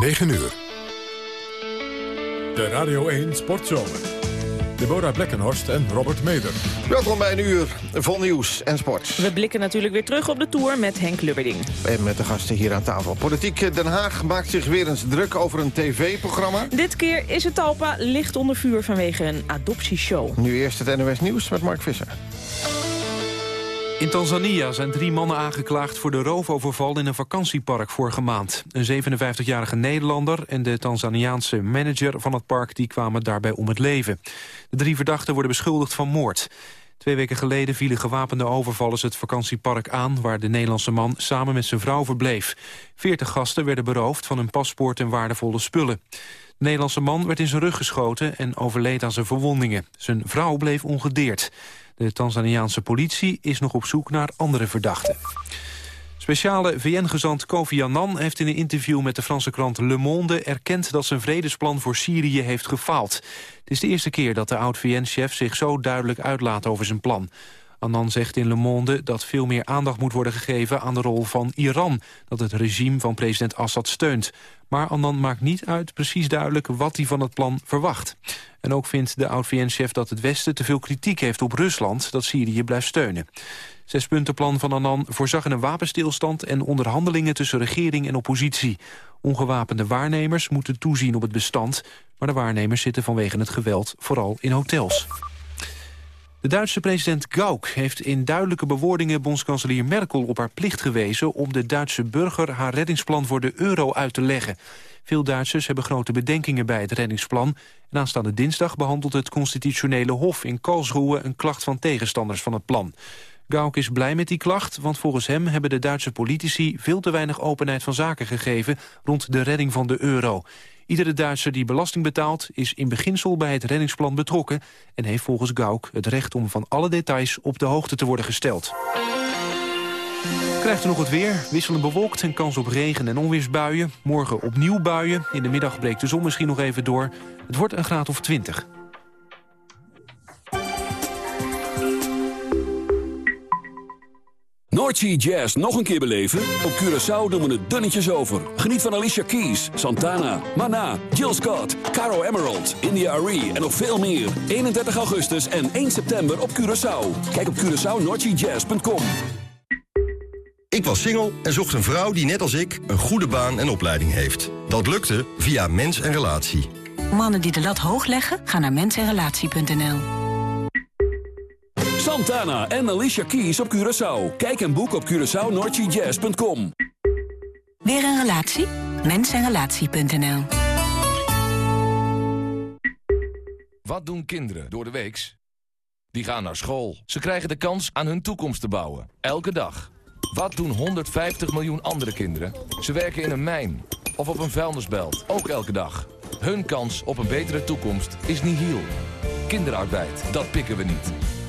9 uur. De Radio 1 Sportzomer. Deborah Blekkenhorst en Robert Meder. Welkom bij een uur vol nieuws en sport. We blikken natuurlijk weer terug op de Tour met Henk Lubberding. En met de gasten hier aan tafel. Politiek Den Haag maakt zich weer eens druk over een tv-programma. Dit keer is het Talpa licht onder vuur vanwege een adoptieshow. Nu eerst het NOS Nieuws met Mark Visser. In Tanzania zijn drie mannen aangeklaagd voor de roofoverval in een vakantiepark vorige maand. Een 57-jarige Nederlander en de Tanzaniaanse manager van het park die kwamen daarbij om het leven. De drie verdachten worden beschuldigd van moord. Twee weken geleden vielen gewapende overvallers het vakantiepark aan... waar de Nederlandse man samen met zijn vrouw verbleef. Veertig gasten werden beroofd van hun paspoort en waardevolle spullen. De Nederlandse man werd in zijn rug geschoten en overleed aan zijn verwondingen. Zijn vrouw bleef ongedeerd. De Tanzaniaanse politie is nog op zoek naar andere verdachten. Speciale VN-gezant Kofi Annan heeft in een interview met de Franse krant Le Monde erkend dat zijn vredesplan voor Syrië heeft gefaald. Het is de eerste keer dat de oud-VN-chef zich zo duidelijk uitlaat over zijn plan. Annan zegt in Le Monde dat veel meer aandacht moet worden gegeven aan de rol van Iran, dat het regime van president Assad steunt. Maar Annan maakt niet uit precies duidelijk wat hij van het plan verwacht. En ook vindt de oud-VN-chef dat het Westen te veel kritiek heeft op Rusland... dat Syrië blijft steunen. Zespuntenplan van Annan voorzag in een wapenstilstand... en onderhandelingen tussen regering en oppositie. Ongewapende waarnemers moeten toezien op het bestand... maar de waarnemers zitten vanwege het geweld vooral in hotels. De Duitse president Gauck heeft in duidelijke bewoordingen bondskanselier Merkel op haar plicht gewezen om de Duitse burger haar reddingsplan voor de euro uit te leggen. Veel Duitsers hebben grote bedenkingen bij het reddingsplan. En aanstaande dinsdag behandelt het constitutionele hof in Karlsruhe een klacht van tegenstanders van het plan. Gauck is blij met die klacht, want volgens hem hebben de Duitse politici veel te weinig openheid van zaken gegeven rond de redding van de euro. Iedere Duitser die belasting betaalt is in beginsel bij het reddingsplan betrokken... en heeft volgens Gauck het recht om van alle details op de hoogte te worden gesteld. Krijgt u nog het weer, wisselend bewolkt en kans op regen- en onweersbuien. Morgen opnieuw buien, in de middag breekt de zon misschien nog even door. Het wordt een graad of 20. Noordsea Jazz nog een keer beleven? Op Curaçao doen we het dunnetjes over. Geniet van Alicia Keys, Santana, Mana, Jill Scott, Caro Emerald, India Arie en nog veel meer. 31 augustus en 1 september op Curaçao. Kijk op CuraçaoNoordseaJazz.com Ik was single en zocht een vrouw die net als ik een goede baan en opleiding heeft. Dat lukte via Mens en Relatie. Mannen die de lat hoog leggen, gaan naar mensenrelatie.nl. Santana en Alicia Keys op Curaçao. Kijk en boek op CuraçaoNoordseaJazz.com Weer een relatie? Mensenrelatie.nl Wat doen kinderen door de weeks? Die gaan naar school. Ze krijgen de kans aan hun toekomst te bouwen. Elke dag. Wat doen 150 miljoen andere kinderen? Ze werken in een mijn of op een vuilnisbelt. Ook elke dag. Hun kans op een betere toekomst is nihil. Kinderarbeid, dat pikken we niet.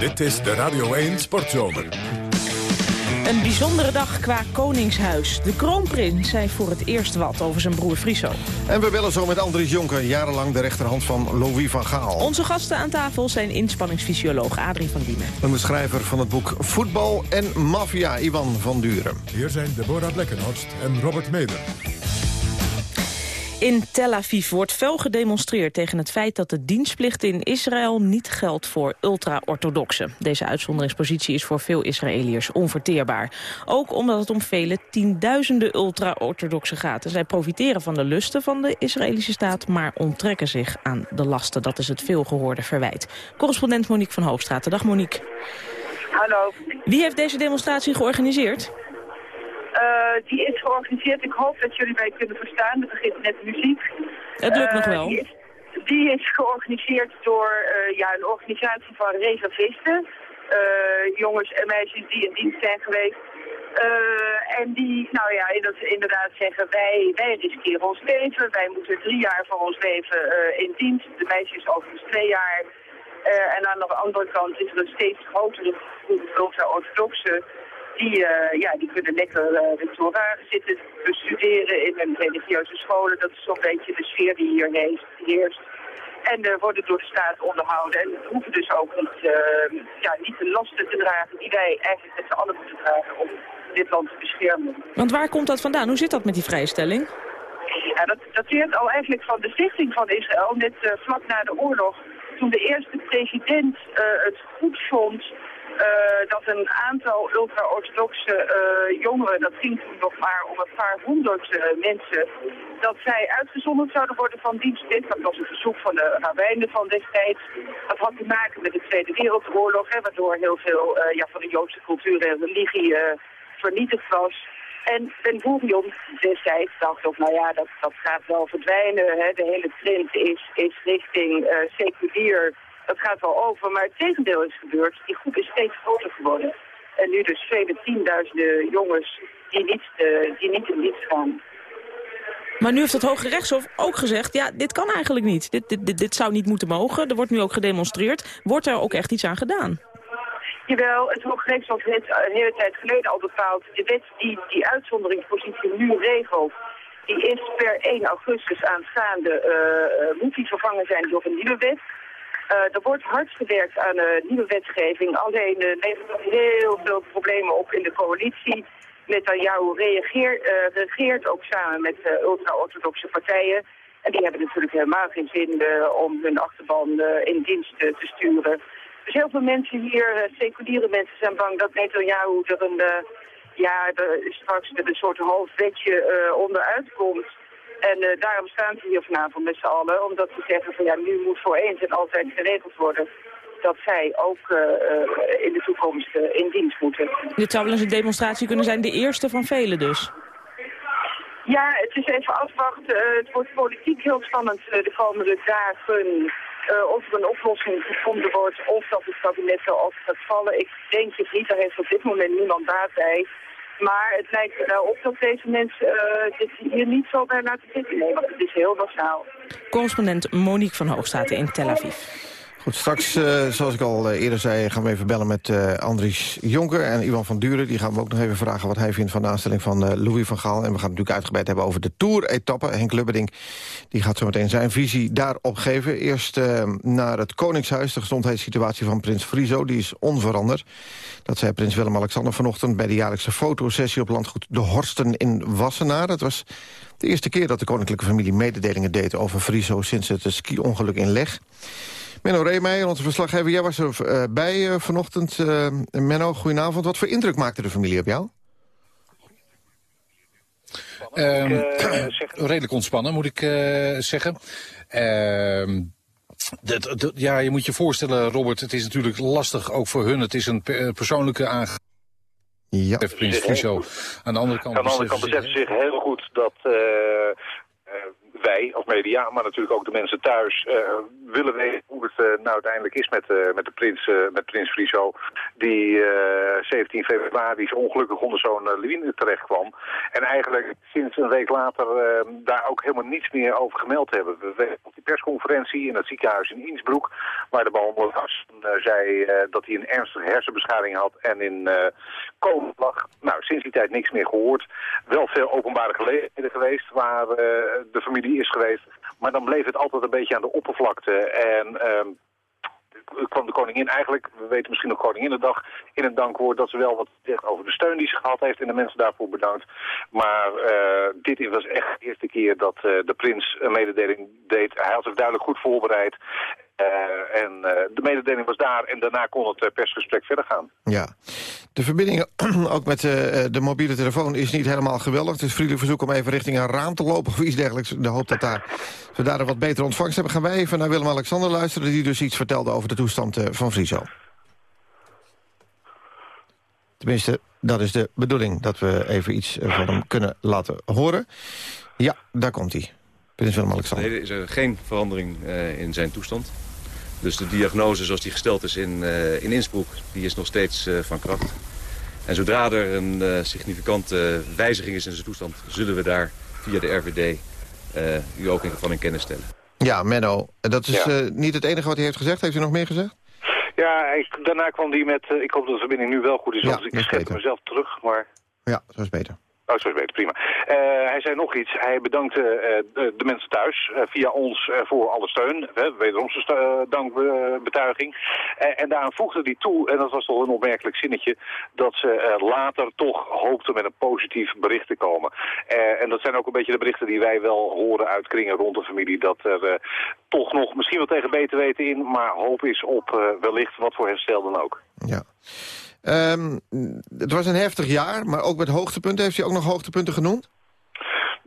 Dit is de Radio 1 Sportzomer. Een bijzondere dag qua Koningshuis. De kroonprins zei voor het eerst wat over zijn broer Friso. En we bellen zo met Andries Jonker, jarenlang de rechterhand van Louis van Gaal. Onze gasten aan tafel zijn inspanningsfysioloog Adrie van Diemen. En de schrijver van het boek Voetbal en Mafia, Ivan van Duren. Hier zijn Deborah Blekkenhorst en Robert Meder. In Tel Aviv wordt fel gedemonstreerd tegen het feit dat de dienstplicht in Israël niet geldt voor ultra-orthodoxen. Deze uitzonderingspositie is voor veel Israëliërs onverteerbaar. Ook omdat het om vele tienduizenden ultra-orthodoxen gaat. En zij profiteren van de lusten van de Israëlische staat, maar onttrekken zich aan de lasten. Dat is het veelgehoorde verwijt. Correspondent Monique van Hoogstraat. Dag Monique. Hallo. Wie heeft deze demonstratie georganiseerd? Uh, die is georganiseerd. Ik hoop dat jullie mij kunnen verstaan. Er begint net muziek. Het lukt nog wel. Die is, die is georganiseerd door uh, ja, een organisatie van reservisten. jongens en meisjes die in dienst zijn geweest. Uh, en die, nou ja, inderdaad zeggen, wij, wij riskeren ons leven. Wij moeten drie jaar van ons leven uh, in dienst. De meisjes overigens twee jaar. Uh, en aan de andere kant is er een steeds grotere groep ultra-orthodoxen. Die, ja, die kunnen lekker Torah zitten bestuderen in een religieuze scholen. Dat is zo'n beetje de sfeer die hier heerst. En worden door de staat onderhouden. En hoeven dus ook niet, ja, niet de lasten te dragen die wij eigenlijk met z'n allen moeten dragen om dit land te beschermen. Want waar komt dat vandaan? Hoe zit dat met die vrijstelling? Ja, dat dateert al eigenlijk van de stichting van Israël, net uh, vlak na de oorlog. Toen de eerste president uh, het goed vond uh, dat een aantal ultra-orthodoxe uh, jongeren, dat ging nog maar om een paar honderd uh, mensen, dat zij uitgezonderd zouden worden van dienstplicht. Dat was een verzoek van de rabbijnen van destijds. Dat had te maken met de Tweede Wereldoorlog, hè, waardoor heel veel ja, van de Joodse cultuur en religie vernietigd was. En Ben Gurion destijds dacht ook, nou ja, dat, dat gaat wel verdwijnen. Hè. De hele trend is, is richting uh, seculier. Dat gaat wel over, maar het tegendeel is gebeurd. Die groep is steeds groter geworden. En nu dus vele tienduizenden jongens die niet, uh, die niet in dienst gaan. Maar nu heeft het Hoge Rechtshof ook gezegd, ja, dit kan eigenlijk niet. Dit, dit, dit, dit zou niet moeten mogen. Er wordt nu ook gedemonstreerd. Wordt er ook echt iets aan gedaan? Jawel, het Hooggerechtshof heeft een hele tijd geleden al bepaald... de wet die die uitzonderingspositie nu regelt... die is per 1 augustus aanstaande, uh, moet die vervangen zijn door een nieuwe wet... Uh, er wordt hard gewerkt aan nieuwe wetgeving. Alleen uh, levert heel veel problemen op in de coalitie. Netanyahu reageer, regeert ook samen met ultra-orthodoxe partijen. En die hebben natuurlijk helemaal geen zin om hun achterban in dienst te sturen. Dus heel veel mensen hier, seculiere mensen, zijn bang dat Netanyahu er een, ja, er straks met een soort hoofdwetje uh, onderuit komt. En daarom staan ze hier vanavond met z'n allen, omdat ze zeggen van ja, nu moet voor eens en altijd geregeld worden dat zij ook in de toekomst in dienst moeten. Dit zou wel eens een demonstratie kunnen zijn, de eerste van vele dus. Ja, het is even afwachten. het wordt politiek heel spannend de komende dagen. Uh, of er een oplossing gevonden wordt of dat het kabinet wel gaat vallen. Ik denk het niet, daar heeft op dit moment niemand baat bij. Maar het lijkt er wel op dat deze mensen uh, dit hier niet zo bij laten zitten. Nee, want het is heel basaal. Correspondent Monique van Hoogstaten in Tel Aviv. Straks, uh, zoals ik al uh, eerder zei, gaan we even bellen met uh, Andries Jonker en Ivan van Duren. Die gaan we ook nog even vragen wat hij vindt van de aanstelling van Louis van Gaal. En we gaan natuurlijk uitgebreid hebben over de Tour-etappe. Henk Lubberding die gaat zo meteen zijn visie daarop geven. Eerst naar het Koningshuis, de gezondheidssituatie van prins Friso. Die is onveranderd. Dat zei prins Willem-Alexander vanochtend bij de jaarlijkse fotosessie op landgoed De Horsten in Wassenaar. Het was de eerste keer dat de koninklijke familie mededelingen deed over Friso sinds het ski-ongeluk in Leg. Menno Reemeijer, onze verslaggever, jij was er uh, bij uh, vanochtend. Uh, Menno, goedenavond. Wat voor indruk maakte de familie op jou? Um, redelijk ontspannen, moet ik zeggen. Ehm, ja, je moet je voorstellen, Robert, het is natuurlijk lastig ook voor hun. Het is een persoonlijke aange... Ja. Prins Friso. Aan de andere kant, Aan de andere kant beseffen zich heel goed dat wij als media, maar natuurlijk ook de mensen thuis, uh, willen weten hoe het uh, nou uiteindelijk is met, uh, met de prins, met prins Friso. Die 17 februari ongelukkig onder zo'n lawine terecht kwam. En eigenlijk sinds een week later daar ook helemaal niets meer over gemeld hebben. We weten op die persconferentie in het ziekenhuis in Innsbruck, waar de behandelarts zei dat hij een ernstige hersenbeschadiging had en in komen lag. Nou, sinds die tijd niks meer gehoord. Wel veel openbare gelegenheden geweest waar de familie is geweest. Maar dan bleef het altijd een beetje aan de oppervlakte. En uh, kwam de koningin eigenlijk, we weten misschien nog Koninginnedag, in een dankwoord dat ze wel wat zegt over de steun die ze gehad heeft en de mensen daarvoor bedankt. Maar uh, dit was echt de eerste keer dat uh, de prins een mededeling deed. Hij had zich duidelijk goed voorbereid. Uh, en uh, de mededeling was daar en daarna kon het persgesprek verder gaan. Ja, de verbinding ook met de mobiele telefoon is niet helemaal geweldig. Is vriendelijk verzoek om even richting een raam te lopen of iets dergelijks. De hoop dat daar, we daar een wat betere ontvangst hebben. Gaan wij even naar Willem-Alexander luisteren... die dus iets vertelde over de toestand van Friso. Tenminste, dat is de bedoeling, dat we even iets van hem kunnen laten horen. Ja, daar komt hij. Prins Willem-Alexander. Nee, er is er geen verandering uh, in zijn toestand. Dus de diagnose zoals die gesteld is in, uh, in Innsbruck, die is nog steeds uh, van kracht. En zodra er een uh, significante wijziging is in zijn toestand... zullen we daar via de RVD uh, u ook in geval in kennis stellen. Ja, Menno, dat is ja. niet het enige wat hij heeft gezegd. Heeft u nog meer gezegd? Ja, ik, daarna kwam hij met... ik hoop dat de verbinding nu wel goed is, want ik schep mezelf terug, maar... Ja, dat is beter. Oh, beter, prima. Uh, hij zei nog iets. Hij bedankte uh, de, mensen thuis uh, via ons voor alle steun. wederom zijn dankbetuiging. en daaraan voegde hij toe, en dat was toch een opmerkelijk zinnetje... dat ze later toch hoopten met een positief bericht te komen. en dat zijn ook een beetje de berichten die wij wel horen uit kringen rond de familie... dat er toch nog misschien wel tegen beter weten in... maar hoop is op wellicht wat voor herstel dan ook. Ja. Um, het was een heftig jaar, maar ook met hoogtepunten. Heeft u ook nog hoogtepunten genoemd?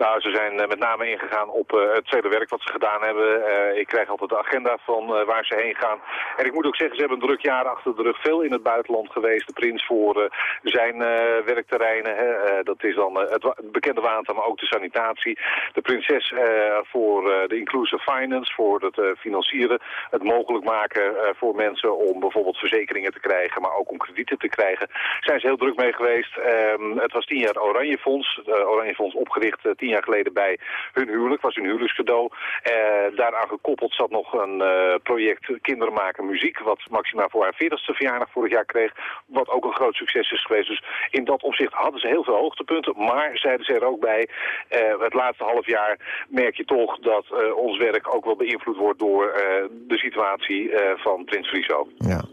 Nou, ze zijn uh, met name ingegaan op uh, het vele werk wat ze gedaan hebben. Uh, ik krijg altijd de agenda van waar ze heen gaan. En ik moet ook zeggen, ze hebben een druk jaar achter de rug. Veel in het buitenland geweest. De prins voor zijn werkterreinen. Dat is dan het, bekende water, maar ook de sanitatie. De prinses voor de inclusive finance, voor het financieren. Het mogelijk maken voor mensen om bijvoorbeeld verzekeringen te krijgen, maar ook om kredieten te krijgen. Zijn ze heel druk mee geweest. Ehm, het was tien jaar Oranje Fonds. Oranje Fonds opgericht tien jaar geleden bij hun huwelijk. was hun huwelijkscadeau. Uh, daaraan gekoppeld zat nog een uh, project Kinderen maken muziek. Wat Maxima voor haar 40ste verjaardag vorig jaar kreeg. Wat ook een groot succes is geweest. Dus in dat opzicht hadden ze heel veel hoogtepunten. Maar zeiden ze er ook bij, uh, het laatste half jaar merk je toch dat ons werk ook wel beïnvloed wordt door de situatie van Prins Friso. Ja.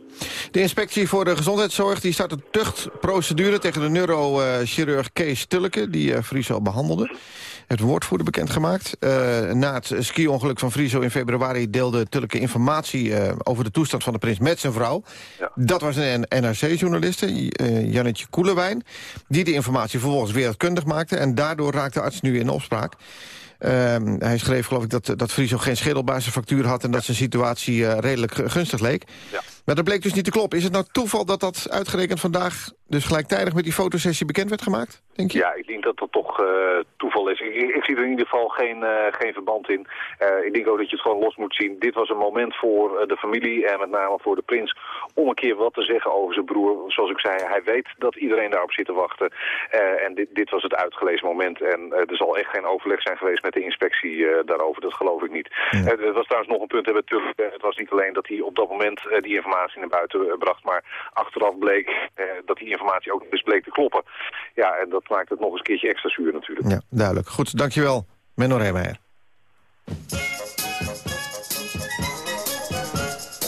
De inspectie voor de gezondheidszorg die start een tuchtprocedure tegen de neurochirurg Kees Tulke, die Friso behandelde een woordvoerder bekendgemaakt. Uh, na het ski-ongeluk van Friso in februari deelde Tulke informatie uh, over de toestand van de prins met zijn vrouw. Ja. Dat was een NRC-journaliste, uh, Jannetje Koelewijn, die de informatie vervolgens wereldkundig maakte. En daardoor raakte de arts nu in opspraak. Uh, hij schreef geloof ik dat, dat Friso geen schedelbasisfactuur had... en dat zijn situatie uh, redelijk gunstig leek. Ja. Maar dat bleek dus niet te kloppen. Is het nou toeval dat dat uitgerekend vandaag... dus gelijktijdig met die fotosessie bekend werd gemaakt, denk je? Ja, ik denk dat dat toch uh, toeval is. Ik, ik, zie er in ieder geval geen, uh, geen verband in. Uh, ik denk ook dat je het gewoon los moet zien. Dit was een moment voor de familie en met name voor de prins... om een keer wat te zeggen over zijn broer. Zoals ik zei, hij weet dat iedereen daarop zit te wachten. en dit, dit was het uitgelezen moment. En er zal echt geen overleg zijn geweest met de inspectie daarover. Dat geloof ik niet. Ja. er was trouwens nog een punt. Hebben het was niet alleen dat hij op dat moment die informatie naar buiten bracht. Maar achteraf bleek eh, dat die informatie ook dus bleek te kloppen. Ja, en dat maakt het nog eens een keertje extra zuur natuurlijk. Ja, duidelijk. Goed, dankjewel. Menno Reemeijer.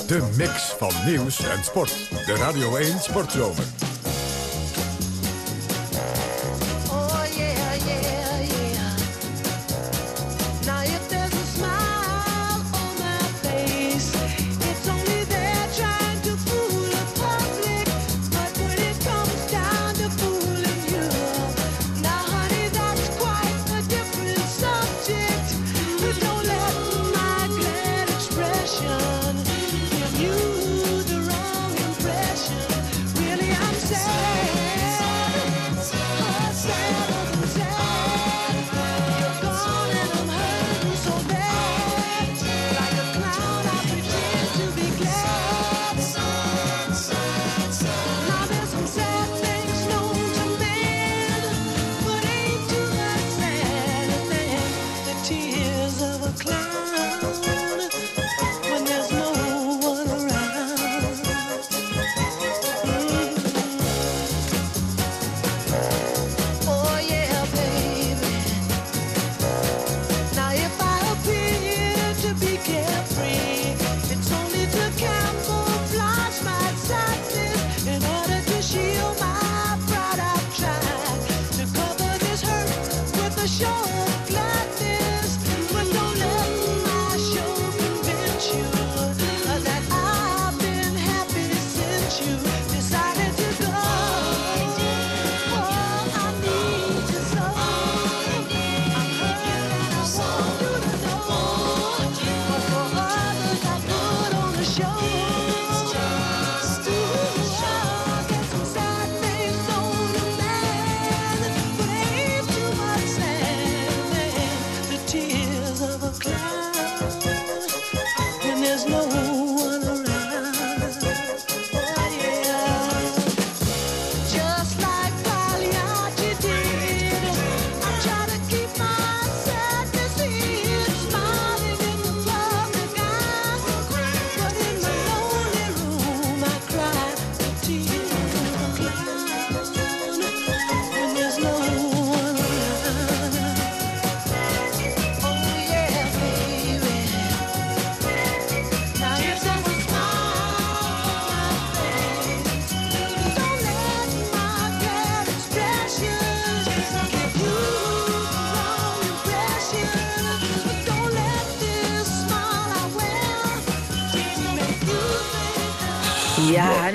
De mix van nieuws en sport. De Radio 1 Sportzomer.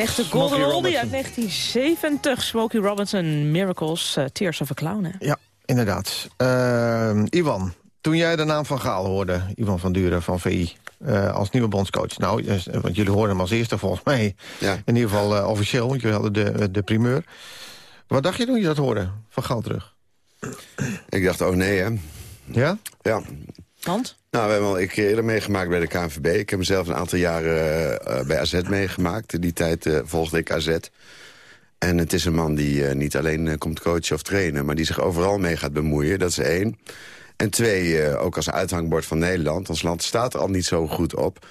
Echte golden oldie uit Robinson. 1970. Smokey Robinson, Miracles, eh, Tears of a Clown. Hè? Ja, inderdaad. Ehm, Iwan, toen jij de naam van Gaal hoorde, Iwan van Duren van VI... eh, als nieuwe bondscoach. Nou, want jullie hoorden hem als eerste volgens mij. Ja. In ieder geval officieel, want jullie hadden de, de primeur. Wat dacht je toen je dat hoorde, van Gaal terug? Ik dacht, oh nee, hè. Ja? Ja. Want? Nou, we hebben al een keer eerder meegemaakt bij de KNVB. Ik heb mezelf een aantal jaren eh, bij AZ meegemaakt. In die tijd eh, volgde ik AZ. En het is een man die eh, niet alleen komt coachen of trainen... maar die zich overal mee gaat bemoeien, dat is één. En twee, ook als uithangbord van Nederland. Ons land staat er al niet zo goed op.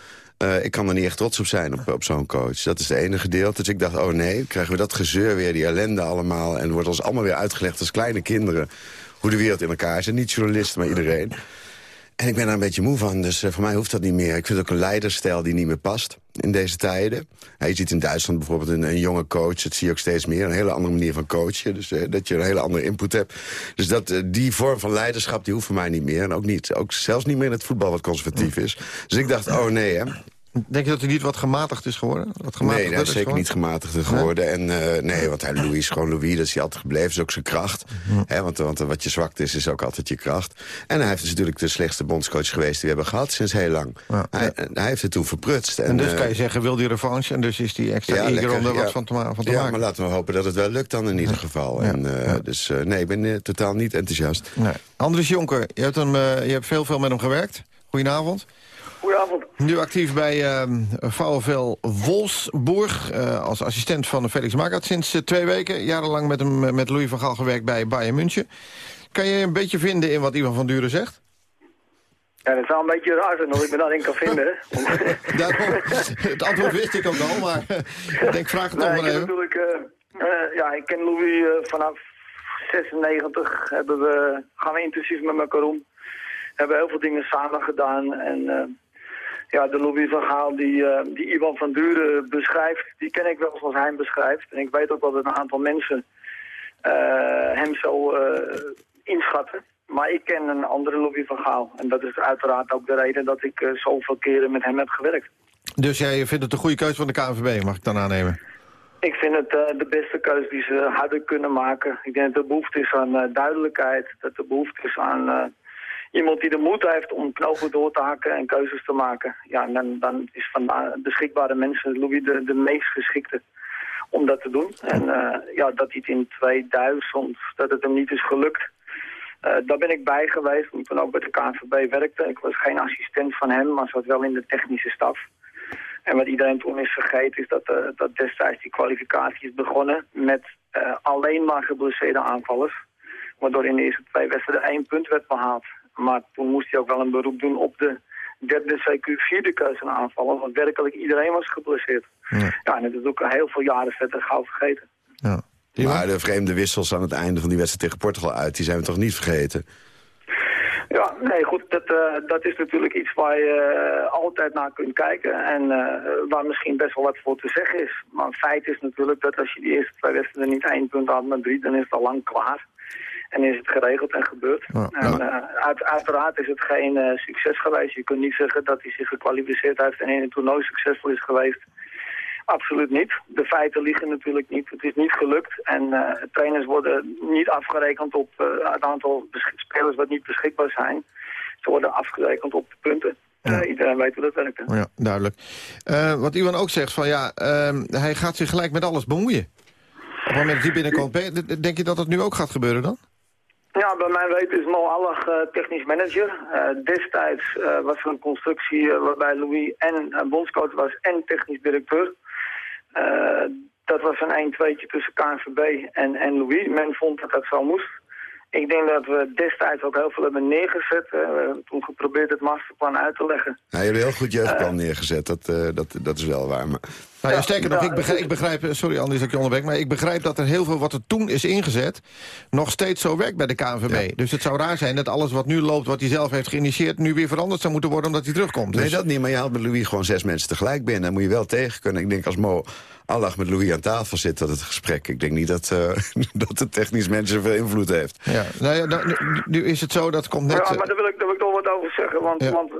Ik kan er niet echt trots op zijn op, op zo'n coach. Dat is het ene gedeelte. Dus ik dacht, oh nee, krijgen we dat gezeur weer, die ellende allemaal... en wordt ons allemaal weer uitgelegd als kleine kinderen... hoe de wereld in elkaar zit. Niet journalisten, maar iedereen. En ik ben daar een beetje moe van, dus eh, voor mij hoeft dat niet meer. Ik vind ook een leiderstijl die niet meer past in deze tijden. Je ziet in Duitsland bijvoorbeeld een, een jonge coach, dat zie je ook steeds meer. Een hele andere manier van coachen, dus eh, dat je een hele andere input hebt. Dus dat, eh, die vorm van leiderschap, die hoeft voor mij niet meer. En ook, niet, ook zelfs niet meer in het voetbal wat conservatief is. Dus ik dacht, oh nee hè. Denk je dat hij niet wat gematigd is geworden? Wat Nee, hij is zeker niet gematigder geworden. En eh, nee, want hij Louis is gewoon Louis, dat is hij altijd gebleven. Dat is ook zijn kracht. Hè, want, want wat je zwakte is, is ook altijd je kracht. En hij heeft dus natuurlijk de slechtste bondscoach geweest die we hebben gehad sinds heel lang. Hij, hij heeft het toen verprutst. En dus eh, kan je zeggen, wil die revanche? En dus is die extra ja, eager lekker, om er wat ja. van te, ma van te ja, maken. maar laten we hopen dat het wel lukt dan in ieder geval. En, eh, Dus nee, ik ben totaal niet enthousiast. Nee. Andries Jonker, je hebt, hem, je hebt veel, veel met hem gewerkt. Goedenavond. Goedenavond. Nu actief bij ehm VfL Wolfsburg eh, als assistent van Felix Magath sinds eh, twee weken. Jarenlang met, hem, met Louis van Gaal gewerkt bij Bayern München. Kan je een beetje vinden in wat Ivan van Duren zegt? Ja, dat zou een beetje raar zijn dat ik me daarin kan vinden. Daarom, het antwoord wist ik ook al, maar ik denk, vraag het nee, ik maar even. natuurlijk, eh, ja, ik ken Louis vanaf 96. Hebben we, gaan we intensief met elkaar om. Hebben heel veel dingen samen gedaan. En ja, de Gaal die, eh, die Ivan van Duren beschrijft, die ken ik wel zoals hij hem beschrijft. En ik weet ook dat een aantal mensen eh, hem zo eh, inschatten. Maar ik ken een andere Gaal. En dat is uiteraard ook de reden dat ik zoveel keren met hem heb gewerkt. Dus jij vindt het een goede keuze van de KNVB, mag ik dan aannemen? Ik vind het de beste keuze die ze hadden kunnen maken. Ik denk dat er behoefte is aan duidelijkheid. Dat er behoefte is aan iemand die de moed heeft om knopen door te hakken en keuzes te maken. Ja, en dan, dan is van beschikbare mensen Louis de, de meest geschikte om dat te doen. En eh, ja, dat hij het in 2000, dat het hem niet is gelukt. Eh, daar ben ik bij geweest, toen ik toen ook bij de KNVB werkte. Ik was geen assistent van hem, maar zat wel in de technische staf. En wat iedereen toen is vergeten is dat, eh, dat destijds die kwalificatie is begonnen met alleen maar geblesseerde aanvallers. Waardoor in de eerste twee wedstrijden één punt werd behaald. Maar toen moest hij ook wel een beroep doen op de derde, CQ, vierde keuze aanvallen. Want werkelijk iedereen was geblesseerd. Ja, en dat is ook heel veel jaren verder gauw vergeten. Maar de vreemde wissels aan het einde van die wedstrijd tegen Portugal uit... die zijn we toch niet vergeten? Ja, nee, goed, dat, eh, dat is natuurlijk iets waar je eh, altijd naar kunt kijken en eh, waar misschien best wel wat voor te zeggen is. Maar feit is natuurlijk dat als je die eerste twee wedstrijden niet één punt had met drie, dan is het al lang klaar. En is het geregeld en gebeurd. en eh, uit, uiteraard is het geen eh, succes geweest. Je kunt niet zeggen dat hij zich gekwalificeerd heeft en in een toernooi succesvol is geweest. Absoluut niet. De feiten liegen natuurlijk niet. Het is niet gelukt. En eh, trainers worden niet afgerekend op het aantal spelers wat niet beschikbaar zijn. Ze worden afgerekend op de punten. Iedereen weet hoe dat werkt. hè. Ja, duidelijk. Wat Iwan ook zegt, van ja, ehm, hij gaat zich gelijk met alles bemoeien. Op het moment dat hij binnenkomt, denk je dat dat nu ook gaat gebeuren dan? Ja, bij mijn weten is Mo Allag eh, technisch manager. Eh, destijds eh, was er een constructie waarbij Louis en bondscoach was en technisch directeur. Dat was een 1 2 tussen KNVB en, en Louis. Men vond dat dat zo moest. Ik denk dat we destijds ook heel veel hebben neergezet. We hebben toen geprobeerd het masterplan uit te leggen. Ja, jullie hebben heel goed jeugdplan neergezet, dat, dat, dat is wel waar. Maar... Nou ja, sterker nog, ik begrijp, ik begrijp, eh, sorry Anders dat ik je onderbreek... maar ik begrijp dat er heel veel wat er toen is ingezet... nog steeds zo werkt bij de KNVB. Dus het zou raar zijn dat alles wat nu loopt, wat hij zelf heeft geïnitieerd... nu weer veranderd zou moeten worden omdat hij terugkomt. Nee, Dus- dat niet, maar je haalt met Louis gewoon zes mensen tegelijk binnen. Dan moet je wel tegen kunnen. Ik denk als Mo Allag met Louis aan tafel zit, dat het gesprek... ik denk niet dat, eh, dat de technisch mensen veel invloed heeft. Ja, nou ja, nou, nu, nu is het zo, dat komt net... Ja, maar daar wil ik, daar wil ik toch wat over zeggen. Want, Ja. want eh,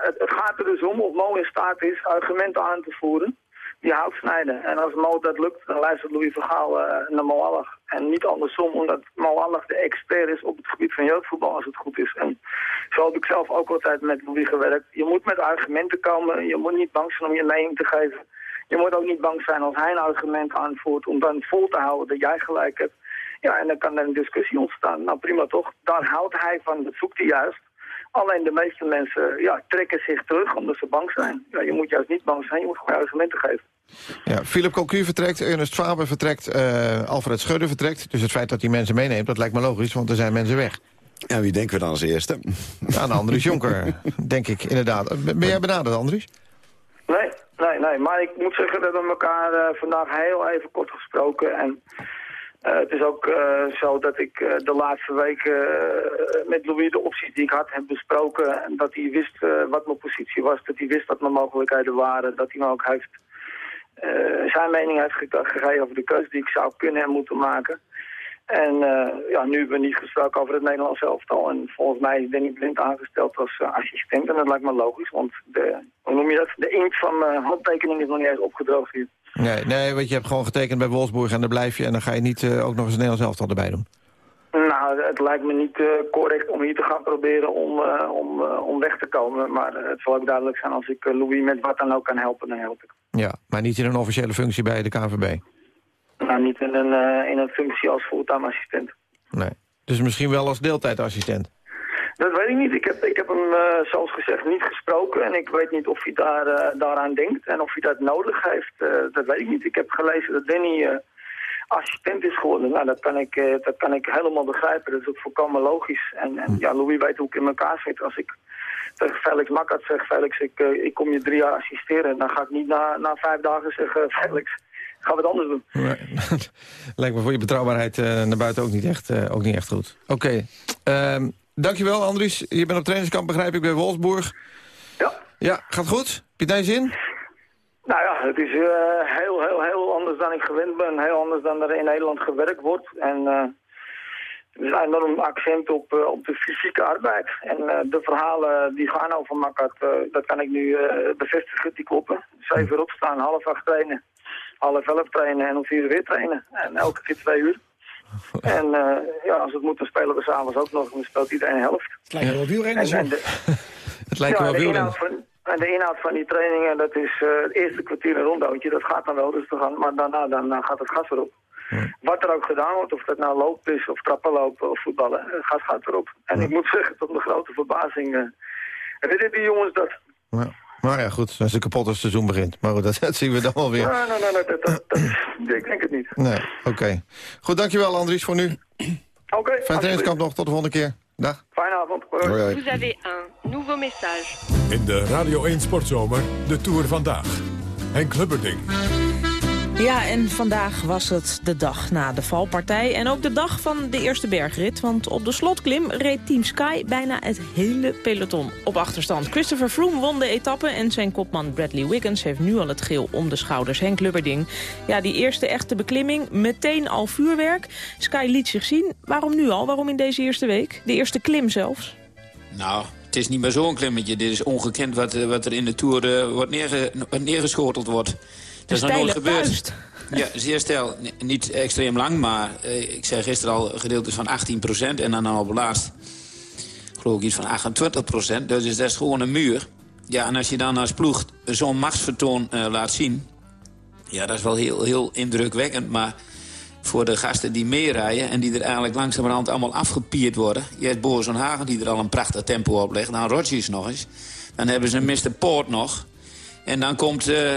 het, het gaat er dus om of Mo in staat is argumenten aan te voeren. Die hout snijden. En als Mo dat lukt, dan luistert Louis Vergaal uh, naar Mo Allach. En niet andersom, omdat Mo Allach de expert is op het gebied van jeugdvoetbal, als het goed is. En zo heb ik zelf ook altijd met Louis gewerkt. Je moet met argumenten komen, je moet niet bang zijn om je mening te geven. Je moet ook niet bang zijn als hij een argument aanvoert om dan vol te houden dat jij gelijk hebt. Ja, en dan kan er een discussie ontstaan. Nou prima toch, daar houdt hij van, dat zoekt hij juist. Alleen de meeste mensen ja, trekken zich terug omdat ze bang zijn. Ja, je moet juist niet bang zijn, je moet gewoon argumenten geven. Ja, Philip Cocu vertrekt, Ernest Faber vertrekt, uh, Alfred Schudde vertrekt. Dus het feit dat hij mensen meeneemt, dat lijkt me logisch, want er zijn mensen weg. Ja, wie denken we dan als eerste? Aan Andries Jonker, denk ik, inderdaad. Ben jij benaderd, Andries? Nee, nee, nee. Maar ik moet zeggen dat we elkaar uh, vandaag heel even kort gesproken. En uh, het is ook uh, zo dat ik uh, de laatste weken met Louis de opties die ik had heb besproken. En dat hij wist wat mijn positie was, dat hij wist wat mijn mogelijkheden waren. Dat hij me ook heeft, zijn mening heeft gegeven over de keuze die ik zou kunnen en moeten maken. En ja, nu hebben we niet gesproken over het Nederlands elftal. En volgens mij is Danny Blind aangesteld als assistent. En dat lijkt me logisch, want de, hoe noem je dat? de inkt van mijn handtekening is nog niet eens opgedroogd hier. Nee, nee, want je hebt gewoon getekend bij Wolfsburg en daar blijf je... en dan ga je niet uh, ook nog eens een Nederlands elftal erbij doen. Nou, het lijkt me niet uh, correct om hier te gaan proberen om, uh, om, om weg te komen. Maar het zal ook duidelijk zijn als ik Louis met wat dan ook kan helpen, dan help ik. Ja, maar niet in een officiële functie bij de KNVB? Nou, niet in een, in een functie als fulltime assistent. Nee, dus misschien wel als deeltijdassistent? Dat weet ik niet. Ik heb, ik heb hem, uh, zoals gezegd, niet gesproken. En ik weet niet of hij daar, uh, daaraan denkt en of hij dat nodig heeft. Uh, dat weet ik niet. Ik heb gelezen dat Danny assistent is geworden. Nou, dat kan, ik, dat kan ik helemaal begrijpen. Dat is ook volkomen logisch. En, en ja, Louis weet hoe ik in elkaar zit. Als ik tegen Felix Makkert zeg, Felix, ik, ik kom je drie jaar assisteren. Dan ga ik niet na, na vijf dagen zeggen, Felix, ga wat anders doen. Lijkt me voor je betrouwbaarheid naar buiten ook niet echt, ook niet echt goed. Oké. Okay. Um, Dankjewel, Andries. Je bent op trainingskamp, begrijp ik, bij Wolfsburg. Ja. Ja, gaat goed? Heb je daar zin? Nou ja, het is uh, heel, heel, heel anders dan ik gewend ben. Heel anders dan er in Nederland gewerkt wordt. En uh, er is een enorm accent op, uh, op de fysieke arbeid. En de verhalen die gaan over Makkart, dat kan ik nu bevestigen, die kloppen. Zeven uur opstaan, half acht trainen, half elf trainen en om vier uur weer trainen. En elke keer twee uur. En uh, ja, als het moet, dan spelen we s'avonds ook nog. Dan speelt iedereen een helft. Het lijkt wel wielrennen zo. het lijkt ja, wel van, en de inhoud van die trainingen, dat is uh, het eerste kwartier een rondootje. Dat gaat dan wel rustig aan, maar daarna dan, gaat het gas erop. Ja. Wat er ook gedaan wordt, of dat nou lopen is, of trappen lopen, of voetballen, het gas gaat erop. En ja. ik moet zeggen, tot mijn grote verbazing, uh, weten die jongens dat... Ja. Maar ja, goed, als het kapot als het seizoen begint. Maar goed, dat, dat, zien we dan wel weer. Nee, nee, nee, dat, dat, dat, ik denk het niet. Nee, oké. Okay. Goed, dankjewel Andries voor nu. Oké. Okay, Fijn trainingskamp nog, tot de volgende keer. Dag. Fijne avond. Hoi, hoi. Vous avez un nouveau message. In de Radio 1 Sportzomer, de Tour vandaag. Henk Lubberding. Ja, en vandaag was het de dag na de valpartij. En ook de dag van de eerste bergrit. Want op de slotklim reed Team Sky bijna het hele peloton op achterstand. Christopher Froome won de etappe en zijn kopman Bradley Wiggins... heeft nu al het geel om de schouders. Henk Lubberding. Ja, die eerste echte beklimming, meteen al vuurwerk. Sky liet zich zien. Waarom nu al? Waarom in deze eerste week? De eerste klim zelfs? Nou, het is niet maar zo'n klimmetje. Dit is ongekend wat, wat er in de Tour uh, wordt neerge, neergeschoteld wordt. Dat is nog nooit gebeurd. Puist. Ja, zeer stijl. Niet extreem lang, maar eh, ik zei gisteren al gedeeltes van 18% En dan op laatst geloof ik iets van 28% Dus dat is gewoon een muur. Ja, en als je dan als ploeg zo'n machtsvertoon uh, laat zien... ja, dat is wel heel, heel indrukwekkend. Maar voor de gasten die meerijden... en die er eigenlijk langzamerhand allemaal afgepierd worden... je hebt Boris van Hagen die er al een prachtig tempo op legt. Dan Rodgers nog eens. Dan hebben ze Mr. Poort nog. En dan komt... Uh,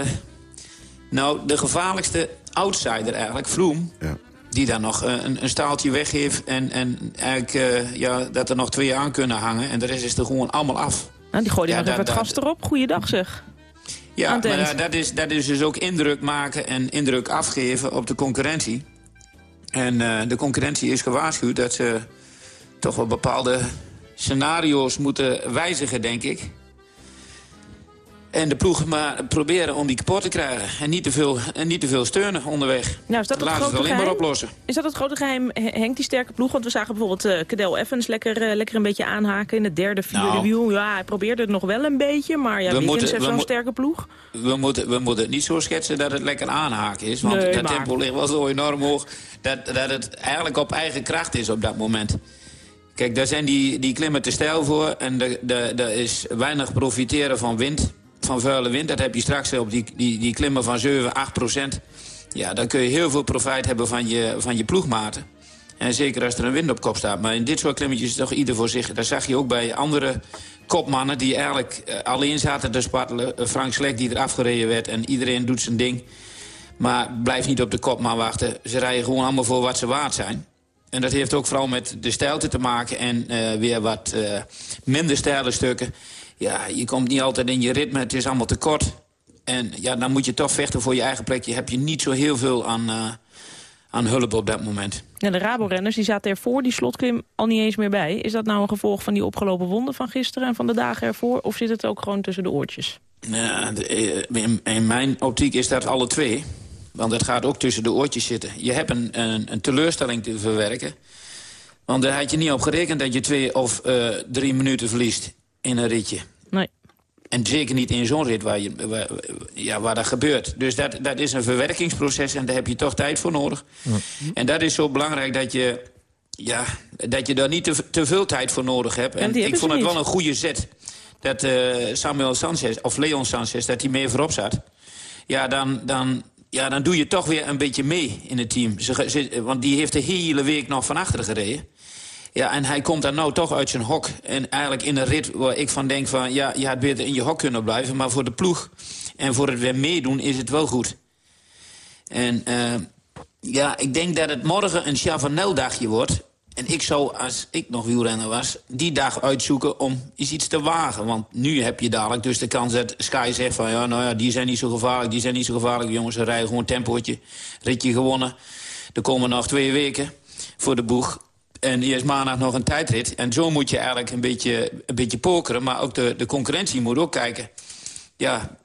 nou, de gevaarlijkste outsider eigenlijk, Vroom... Ja. die dan nog een, een staaltje weggeeft... en, en eigenlijk uh, ja, dat er nog twee aan kunnen hangen... en de rest is er gewoon allemaal af. Nou, die gooide ja, nog even het gas erop. Goeiedag zeg. Ja, maar uh, dat, is, dat is dus ook indruk maken en indruk afgeven op de concurrentie. En uh, de concurrentie is gewaarschuwd dat ze toch wel bepaalde scenario's moeten wijzigen, denk ik. En de ploeg maar proberen om die kapot te krijgen. En niet te veel, en niet te veel steunen onderweg. Nou, is dat het Laten grote het alleen maar geheim? oplossen. Is dat het grote geheim, H- Henk, die sterke ploeg? Want we zagen bijvoorbeeld eh Cadel Evans lekker, eh, lekker een beetje aanhaken in het derde, vierde Nou. wiel. Ja, hij probeerde het nog wel een beetje, maar ja, We Wiggins moeten- heeft zo'n sterke ploeg. We moeten, we moeten het niet zo schetsen dat het lekker aanhaken is. Want Nee, dat maar- tempo ligt wel zo enorm hoog... Dat, dat het eigenlijk op eigen kracht is op dat moment. Kijk, daar zijn die, die klimmen te stijl voor. En er de, de is weinig profiteren van wind, van vuile wind. Dat heb je straks op die, die, die klimmen van 7, 8 procent. Ja, dan kun je heel veel profijt hebben van je, van je ploegmaten. En zeker als er een wind op kop staat. Maar in dit soort klimmetjes is toch ieder voor zich. Dat zag je ook bij andere kopmannen die eigenlijk eh, alleen zaten te spartelen. Eh, Frank Slek die er afgereden werd en iedereen doet zijn ding. Maar blijf niet op de kopman wachten. Ze rijden gewoon allemaal voor wat ze waard zijn. En dat heeft ook vooral met de stijlte te maken en eh, weer wat minder steile stukken. Ja, je komt niet altijd in je ritme, het is allemaal te kort. En ja, dan moet je toch vechten voor je eigen plekje. Heb je niet zo heel veel aan, eh, aan hulp op dat moment. Ja, de Rabo-renners die zaten er voor die slotklim al niet eens meer bij. Is dat nou een gevolg van die opgelopen wonden van gisteren en van de dagen ervoor? Of zit het ook gewoon tussen de oortjes? Ja, eh, in, in mijn optiek is dat alle twee. Want het gaat ook tussen de oortjes zitten. Je hebt een, een, een teleurstelling te verwerken. Want daar had je niet op gerekend dat je twee of eh, drie minuten verliest in een ritje. Nee. En zeker niet in zo'n rit waar, je, waar, ja, waar dat gebeurt. Dus dat, dat is een verwerkingsproces en daar heb je toch tijd voor nodig. En dat is zo belangrijk dat je, ja, dat je daar niet te, te veel tijd voor nodig hebt. En ik vond het niet. wel een goede zet. Dat eh, Samuel Sanchez, of Leon Sanchez, dat hij meer voorop zat. Ja, dan, dan, ja, dan doe je toch weer een beetje mee in het team. Ze, ze- want die heeft de hele week nog van achteren gereden. Ja, en hij komt dan nou toch uit zijn hok. En eigenlijk in een rit waar ik van denk van... ja, je had beter in je hok kunnen blijven. Maar voor de ploeg en voor het weer meedoen is het wel goed. En eh, ja, ik denk dat het morgen een Chavanel-dagje wordt. En ik zou, als ik nog wielrenner was, die dag uitzoeken om eens iets te wagen. Want nu heb je dadelijk dus de kans dat Sky zegt van... ja, nou ja, die zijn niet zo gevaarlijk, die zijn niet zo gevaarlijk. Jongens, ze rijden gewoon tempootje, ritje gewonnen. Er komen nog twee weken voor de boeg. En eerst maandag nog een tijdrit. En zo moet je eigenlijk een beetje, een beetje pokeren. Maar ook de, de concurrentie moet ook kijken. Ja,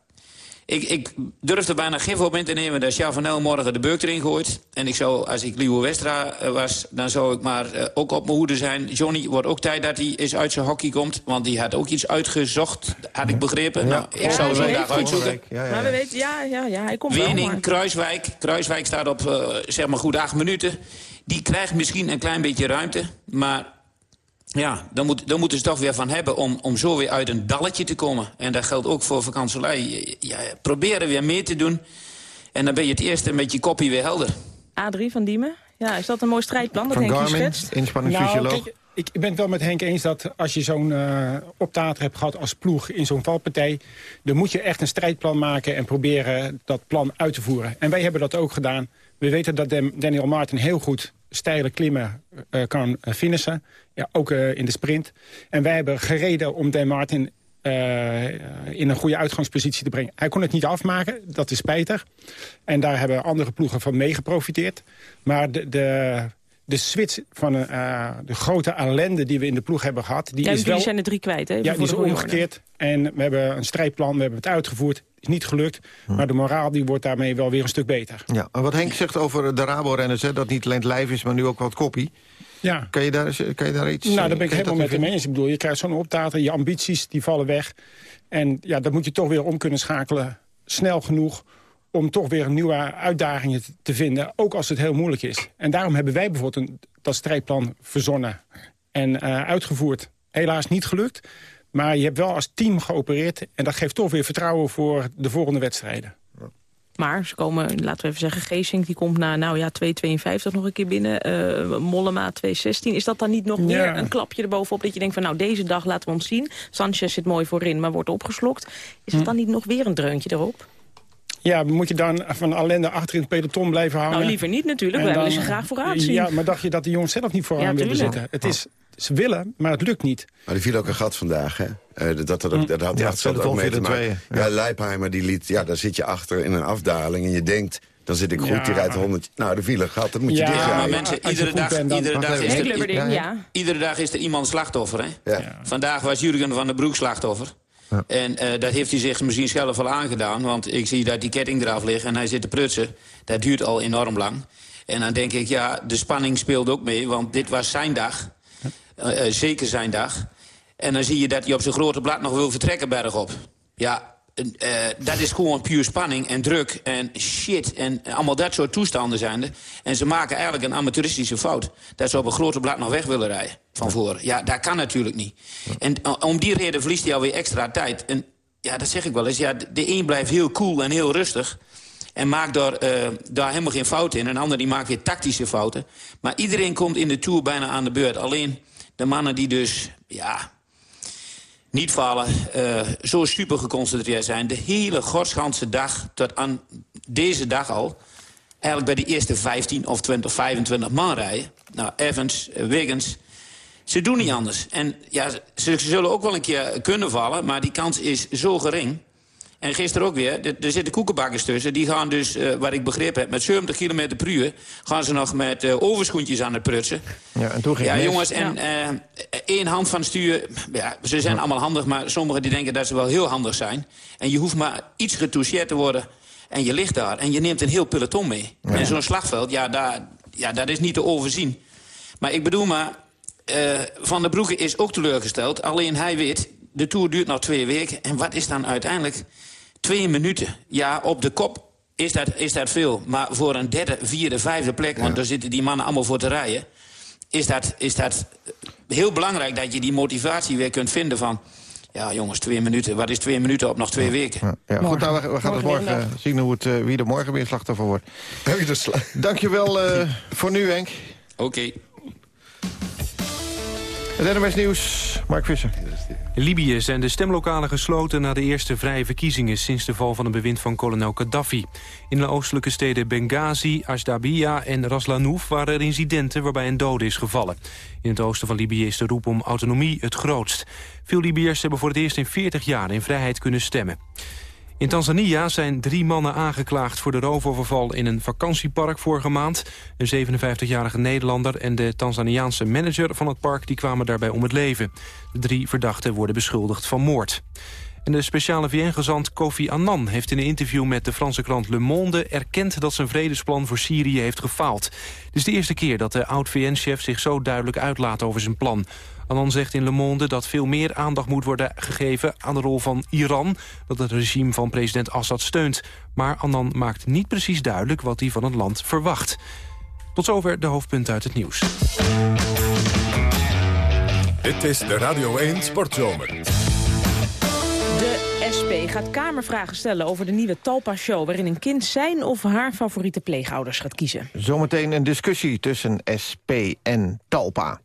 ik, ik durf er bijna gif op in te nemen dat Chavanel morgen de beuk erin gooit. En ik zou, als ik Leo Westra eh, was, dan zou ik maar eh, ook op mijn hoede zijn. Johnny wordt ook tijd dat hij eens uit zijn hockey komt. Want die had ook iets uitgezocht, had ik begrepen. Nou, ik zou hij vandaag uitzoeken. Maar we weten, ja, ja, ja, hij komt wel. Wening, Kruiswijk. Kruiswijk staat op eh, zeg maar goed acht minuten. Die krijgt misschien een klein beetje ruimte. Maar ja, dan, moet, dan moeten ze toch weer van hebben om, om zo weer uit een dalletje te komen. En dat geldt ook voor vakantselij. Ja, proberen weer mee te doen. En dan ben je het eerste met je koppie weer helder. Adrie van Diemen, ja, is dat een mooi strijdplan dat Van Henk Garmin, schetst? inspanningsfysioloog. Nou, ik ben het wel met Henk eens dat als je zo'n eh optater hebt gehad als ploeg in zo'n valpartij... dan moet je echt een strijdplan maken en proberen dat plan uit te voeren. En wij hebben dat ook gedaan. We weten dat Dan- Daniel Martin heel goed steile klimmen eh, kan eh, finishen. Ja, ook eh, in de sprint. En wij hebben gereden om Dan Martin in een goede uitgangspositie te brengen. Hij kon het niet afmaken, dat is spijtig. En daar hebben andere ploegen van mee geprofiteerd. Maar de, de, de switch van de grote ellende die we in de ploeg hebben gehad... Die Ja, is wel, zijn er drie kwijt, hè? ja, die is omgekeerd. En we hebben een strijdplan, we hebben het uitgevoerd. Is niet gelukt, maar de moraal die wordt daarmee wel weer een stuk beter. Ja, en wat Henk zegt over de Rabo-renners, dat niet alleen het lijf is, maar nu ook wat koppie. Ja. Kan je daar, kan je daar iets... Nou, daar ben ik helemaal dat met hem even- eens. Ik bedoel, je krijgt zo'n optater, je ambities die vallen weg. En ja, dan moet je toch weer om kunnen schakelen, snel genoeg... om toch weer nieuwe uitdagingen te- te vinden, ook als het heel moeilijk is. En daarom hebben wij bijvoorbeeld een, dat strijdplan verzonnen en eh, uitgevoerd. Helaas niet gelukt, maar je hebt wel als team geopereerd... en dat geeft toch weer vertrouwen voor de volgende wedstrijden. Maar ze komen, laten we even zeggen, Geesink die komt na nou ja, 2,52 nog een keer binnen. eh, Mollema 2,16. Is dat dan niet nog meer Ja. een klapje erbovenop dat je denkt van nou deze dag laten we ons zien. Sanchez zit mooi voorin, maar wordt opgeslokt. Is Hm. dat dan niet nog weer een dreuntje erop? Ja, moet je dan van ellende achter in het peloton blijven hangen? Nou liever niet natuurlijk, En wij willen ze graag vooruit zien. Ja, maar dacht je dat de jongens zelf niet vooraan Ja, willen zitten? Het is, ze willen, maar het lukt niet. Maar er viel ook een gat vandaag, hè? Eh, dat, dat, dat, Mm. dat had Ja, dat ook mee te maken. Ja, Leipheimer, die liet, ja, daar zit je achter in een afdaling en je denkt... dan zit ik goed, Ja. die rijdt 100... Nou, er viel een gat, dat moet je Ja, dichtrijden. maar mensen, iedere dag, bent, iedere, dag is er, Lubberding, Ja, ja. iedere dag is er iemand slachtoffer. Hè? Ja. Vandaag was Jurgen van den Broek slachtoffer. En eh, dat heeft hij zich misschien zelf wel aangedaan. Want ik zie dat die ketting eraf ligt en hij zit te prutsen. Dat duurt al enorm lang. En dan denk ik, ja, de spanning speelt ook mee. Want dit was zijn dag. Eh, eh, zeker zijn dag. En dan zie je dat hij op zijn grote blad nog wil vertrekken bergop. Ja, eh, dat is gewoon puur spanning en druk en shit. En allemaal dat soort toestanden zijn er. En ze maken eigenlijk een amateuristische fout. Dat ze op een grote blad nog weg willen rijden van voren. Ja, dat kan natuurlijk niet. En om die reden verliest hij alweer extra tijd. En ja, dat zeg ik wel eens. Ja, de een blijft heel cool en heel rustig. En maakt daar, daar helemaal geen fout in. En de ander die maakt weer tactische fouten. Maar iedereen komt in de Tour bijna aan de beurt. Alleen de mannen die dus, ja, niet vallen, uh, zo super geconcentreerd zijn. De hele godsganse dag tot aan deze dag al... eigenlijk bij de eerste 15 of 20, 25 man rijden. Nou, Evans, uh, Wiggins, ze doen niet anders. En ja, ze zullen ook wel een keer kunnen vallen... maar die kans is zo gering... En gisteren ook weer, er zitten koekenbakkers tussen. Die gaan dus, uh, wat ik begrepen heb, met 70 km per uur... gaan ze nog met uh, overschoentjes aan het prutsen. Ja, en toen ging Ja, mis. jongens, en uh, één hand van stuur... Ja, ze zijn allemaal handig, maar sommigen die denken dat ze wel heel handig zijn. En je hoeft maar iets getoucheerd te worden... en je ligt daar en je neemt een heel peloton mee. En zo'n slagveld, ja, daar, ja, dat is niet te overzien. Maar ik bedoel maar, Van der Broeke is ook teleurgesteld. Alleen hij weet, de Tour duurt nog twee weken. En wat is dan uiteindelijk twee minuten? Ja, op de kop is dat, is dat veel. Maar voor een derde, vierde, vijfde plek... want daar zitten die mannen allemaal voor te rijden... is dat, is dat heel belangrijk dat je die motivatie weer kunt vinden van... ja, jongens, twee minuten. Wat is twee minuten op nog twee weken? Ja, goed, nou, we, we gaan het morgen eh, zien hoe het, uh, wie er morgen weer slachtoffer wordt. Dankjewel uh, voor nu, Henk. Oké. Het NMS Nieuws, Mark Visser. Libië zijn de stemlokalen gesloten na de eerste vrije verkiezingen... sinds de val van het bewind van kolonel Gaddafi. In de oostelijke steden Benghazi, Ashdabia en Raslanouf... waren er incidenten waarbij een dode is gevallen. In het oosten van Libië is de roep om autonomie het grootst. Veel Libiërs hebben voor het eerst in 40 jaar in vrijheid kunnen stemmen. In Tanzania zijn drie mannen aangeklaagd voor de roofoverval in een vakantiepark vorige maand. Een 57-jarige Nederlander en de Tanzaniaanse manager van het park die kwamen daarbij om het leven. De drie verdachten worden beschuldigd van moord. De speciale VN-gezant Kofi Annan heeft in een interview met de Franse krant Le Monde erkend dat zijn vredesplan voor Syrië heeft gefaald. Het is de eerste keer dat de oud-VN-chef zich zo duidelijk uitlaat over zijn plan. Annan zegt in Le Monde dat veel meer aandacht moet worden gegeven aan de rol van Iran, dat het regime van president Assad steunt. Maar Annan maakt niet precies duidelijk wat hij van het land verwacht. Tot zover de hoofdpunten uit het nieuws. Dit is de Radio 1 Sportzomer. SP gaat kamervragen stellen over de nieuwe Talpa-show... waarin een kind zijn of haar favoriete pleegouders gaat kiezen. Zometeen een discussie tussen SP en Talpa.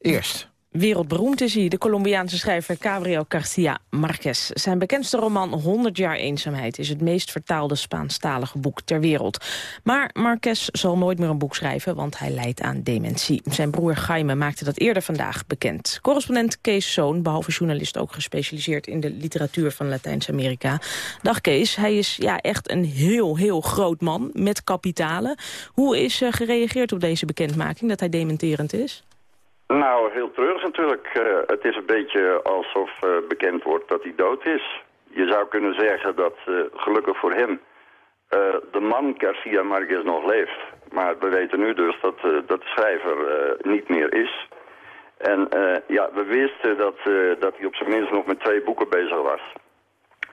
Eerst. Wereldberoemd is hij, de Colombiaanse schrijver Gabriel Garcia Marquez. Zijn bekendste roman 100 jaar eenzaamheid is het meest vertaalde Spaanstalige boek ter wereld. Maar Marquez zal nooit meer een boek schrijven, want hij lijdt aan dementie. Zijn broer Jaime maakte dat eerder vandaag bekend. Correspondent Kees Zoon, behalve journalist ook gespecialiseerd in de literatuur van Latijns-Amerika. Dag Kees, hij is ja, echt een heel, heel groot man met kapitalen. Hoe is uh, gereageerd op deze bekendmaking dat hij dementerend is? Nou, heel treurig natuurlijk. Uh, het is een beetje alsof uh, bekend wordt dat hij dood is. Je zou kunnen zeggen dat uh, gelukkig voor hem de man Garcia Marquez nog leeft. Maar we weten nu dus dat, dat de schrijver niet meer is. En ja, we wisten dat, dat hij op zijn minst nog met twee boeken bezig was.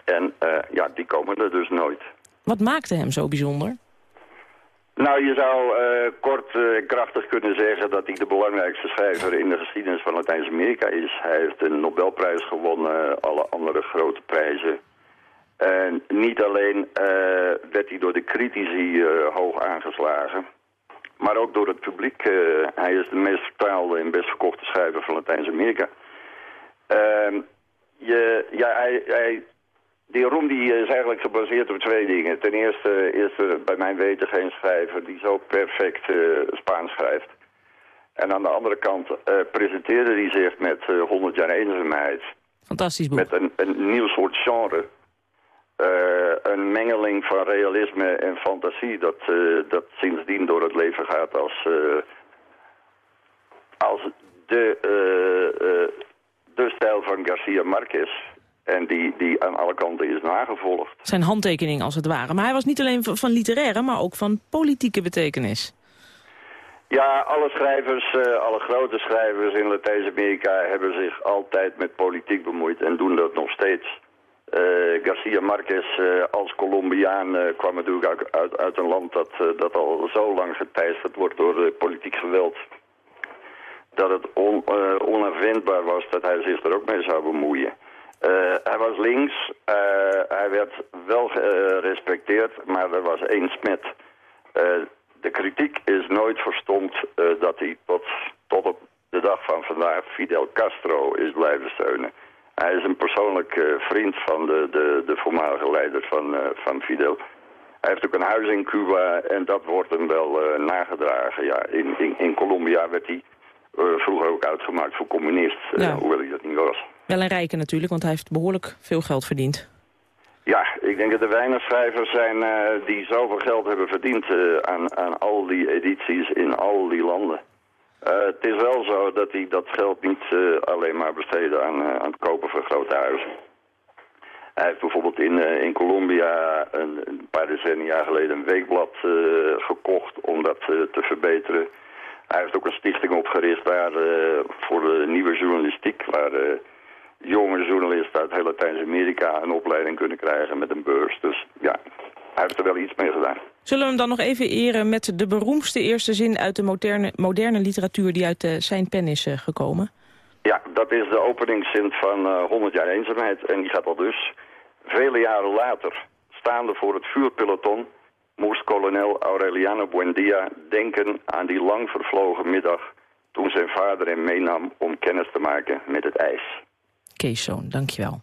En ja, die komen er dus nooit. Wat maakte hem zo bijzonder? Nou, je zou uh, kort en uh, krachtig kunnen zeggen dat hij de belangrijkste schrijver in de geschiedenis van Latijns-Amerika is. Hij heeft een Nobelprijs gewonnen, alle andere grote prijzen. En niet alleen uh, werd hij door de critici hoog aangeslagen, maar ook door het publiek. hij is de meest vertaalde en best verkochte schrijver van Latijns-Amerika. Ehm, je, ja, hij, hij die roem die is eigenlijk gebaseerd op twee dingen. Ten eerste is er bij mijn weten geen schrijver die zo perfect uh, Spaans schrijft. En aan de andere kant uh, presenteerde hij zich met uh, 100 jaar eenzaamheid. Fantastisch boek. Met een, een nieuw soort genre. een mengeling van realisme en fantasie dat, dat sindsdien door het leven gaat als, als de, de stijl van Garcia Marquez. En die, die aan alle kanten is nagevolgd. Zijn handtekening als het ware. Maar hij was niet alleen van literaire, maar ook van politieke betekenis. Ja, alle schrijvers, eh, alle grote schrijvers in Latijns-Amerika hebben zich altijd met politiek bemoeid en doen dat nog steeds. Eh, Garcia Marquez eh, als Colombiaan kwam natuurlijk uit, uit, uit een land dat, dat al zo lang geteisterd wordt door politiek geweld. Dat het on, onafwendbaar was dat hij zich er ook mee zou bemoeien. Eh, hij was links, eh, hij werd wel gerespecteerd, maar er was één smet. Eh, de kritiek is nooit verstomd dat hij tot, tot op de dag van vandaag Fidel Castro is blijven steunen. Hij is een persoonlijk vriend van de, de, de voormalige leider van, van Fidel. Hij heeft ook een huis in Cuba en dat wordt hem wel nagedragen. Ja, in, in, in Colombia werd hij vroeger ook uitgemaakt voor communist, Ja. hoewel hij dat niet was. Wel een rijke natuurlijk, want hij heeft behoorlijk veel geld verdiend. Ja, ik denk dat er weinig schrijvers zijn eh, die zoveel geld hebben verdiend eh, aan, aan al die edities in al die landen. Eh, het is wel zo dat hij dat geld niet alleen maar besteedde aan, aan het kopen van grote huizen. Hij heeft bijvoorbeeld in, in Colombia een, een paar decennia geleden een weekblad gekocht om dat te verbeteren. Hij heeft ook een stichting opgericht daar, eh, voor de nieuwe journalistiek, waar jonge journalisten uit heel Latijns-Amerika een opleiding kunnen krijgen met een beurs. Dus ja, hij heeft er wel iets mee gedaan. Zullen we hem dan nog even eren met de beroemdste eerste zin uit de moderne, moderne literatuur die uit eh, zijn pen is eh, gekomen? Ja, dat is de openingszin van eh 100 jaar eenzaamheid. En die gaat al dus. Vele jaren later, staande voor het vuurpeloton... moest kolonel Aureliano Buendia denken aan die lang vervlogen middag... toen zijn vader hem meenam om kennis te maken met het ijs. Kees Zoon, dankjewel.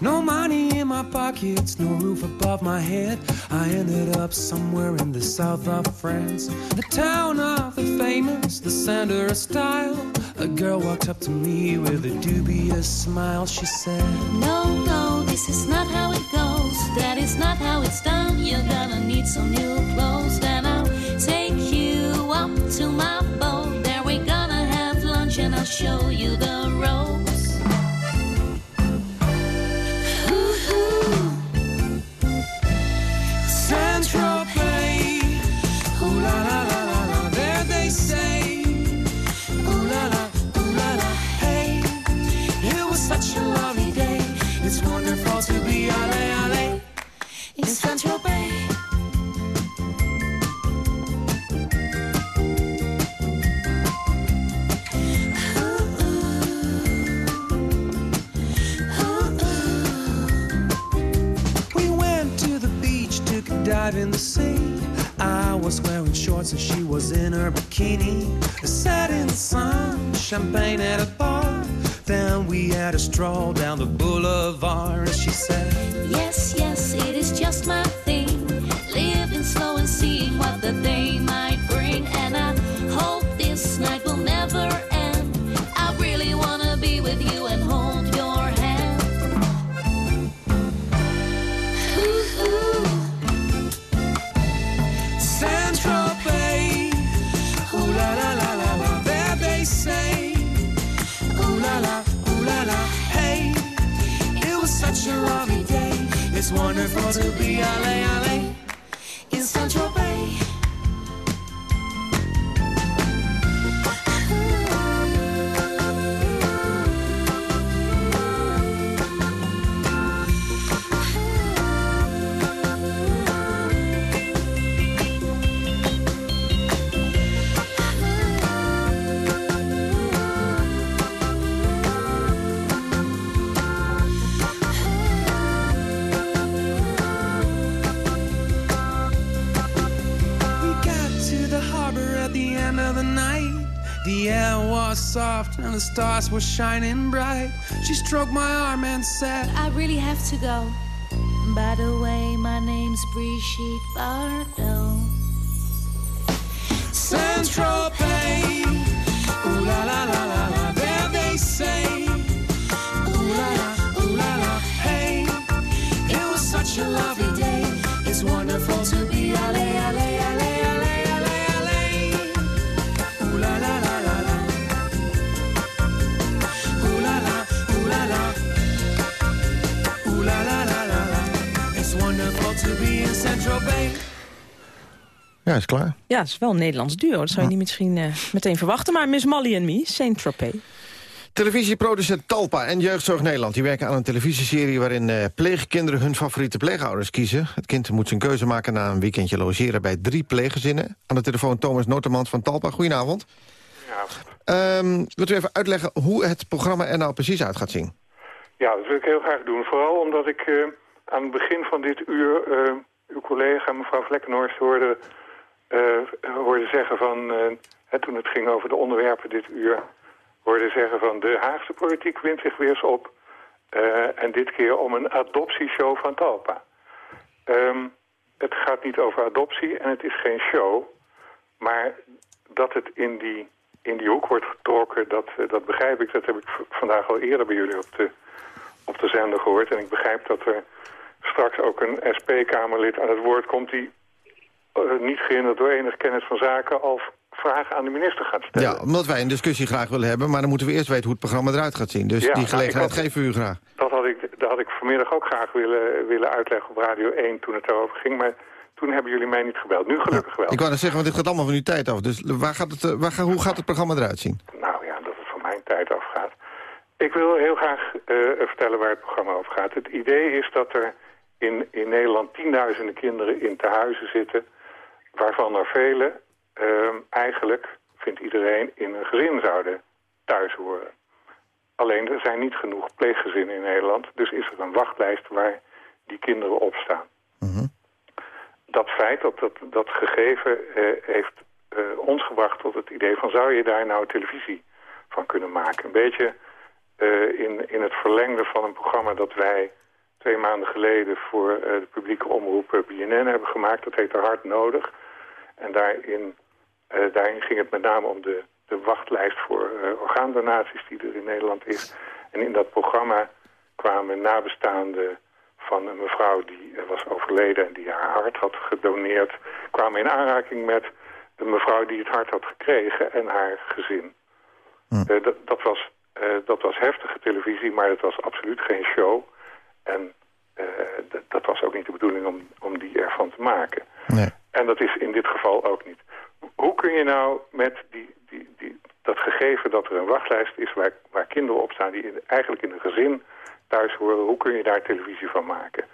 No money in my pockets, no roof above my head. I ended up somewhere in the south of France, the town of the famous, the center of style. A girl walked up to me with a dubious smile. She said, No, no, this is not how it goes. That is not how it's done. You're gonna need some new clothes. Then I'll take you up to my boat. There we're gonna have lunch and I'll show you the ropes. Champagne at the stars were shining bright. She stroked my arm and said, I really have to go. By the way, my name's Brigitte Bardot. Central Pay, ooh la la la la la, there they say, ooh la la, ooh la la, hey, it was such a lovely day. It's wonderful to be alive. Ja, is klaar. Ja, het is wel een Nederlands duo. Dat zou je niet misschien eh, meteen verwachten. Maar Miss Molly en Me, Saint Tropez. Televisieproducent Talpa en Jeugdzorg Nederland... die werken aan een televisieserie waarin eh, pleegkinderen hun favoriete pleegouders kiezen. Het kind moet zijn keuze maken na een weekendje logeren bij drie pleeggezinnen. Aan de telefoon Thomas Noortemans van Talpa. Goedenavond. Ehm, wilt u even uitleggen hoe het programma er nou precies uit gaat zien? Ja, dat wil ik heel graag doen. Vooral omdat ik eh, aan het begin van dit uur eh, uw collega mevrouw Vlekkenhorst hoorde, hoorde zeggen van... hè, toen het ging over de onderwerpen dit uur... hoorde zeggen van de Haagse politiek wint zich weer eens op. en dit keer om een adoptieshow van Talpa. Ehm, het gaat niet over adoptie en het is geen show. Maar dat het in die, in die hoek wordt getrokken, dat, dat begrijp ik. Dat heb ik vandaag al eerder bij jullie op de, op de zender gehoord. En ik begrijp dat er straks ook een SP-Kamerlid aan het woord komt... die eh, niet gehinderd door enig kennis van zaken... al vragen aan de minister gaat stellen. Ja, omdat wij een discussie graag willen hebben... maar dan moeten we eerst weten hoe het programma eruit gaat zien. Dus Ja, die nou, gelegenheid had- geven we u graag. Dat had, ik, dat had ik vanmiddag ook graag willen, willen uitleggen op Radio 1 toen het daarover ging. Maar toen hebben jullie mij niet gebeld. Nu gelukkig wel. Ik wou net zeggen, want dit gaat allemaal van uw tijd af. Dus waar gaat het, eh, waar, hoe gaat het programma eruit zien? Nou ja, dat het van mijn tijd afgaat. Ik wil heel graag eh, vertellen waar het programma over gaat. Het idee is dat er in, in Nederland tienduizenden kinderen in tehuizen zitten... waarvan er vele ehm, eigenlijk, vindt iedereen, in een gezin zouden thuis horen. Alleen er zijn niet genoeg pleeggezinnen in Nederland... dus is er een wachtlijst waar die kinderen op staan. Dat feit, dat, dat, dat gegeven eh, heeft eh, ons gebracht tot het idee van... zou je daar nou televisie van kunnen maken? Een beetje eh, in, in het verlengde van een programma dat wij twee maanden geleden... voor de publieke omroep BNN hebben gemaakt. Dat heette Hard Nodig. En daarin, eh, daarin ging het met name om de, de wachtlijst voor eh, orgaandonaties die er in Nederland is. En in dat programma kwamen nabestaanden van een mevrouw die eh, was overleden en die haar hart had gedoneerd... kwamen in aanraking met de mevrouw die het hart had gekregen en haar gezin. Eh, dat, dat, was, dat was heftige televisie, maar het was absoluut geen show. En dat- dat was ook niet de bedoeling om, om die ervan te maken. En dat is in dit geval ook niet. Hoe kun je nou met die, die, die, dat gegeven dat er een wachtlijst is waar, waar kinderen op staan die in- eigenlijk in een gezin thuis horen, hoe kun je daar televisie van maken?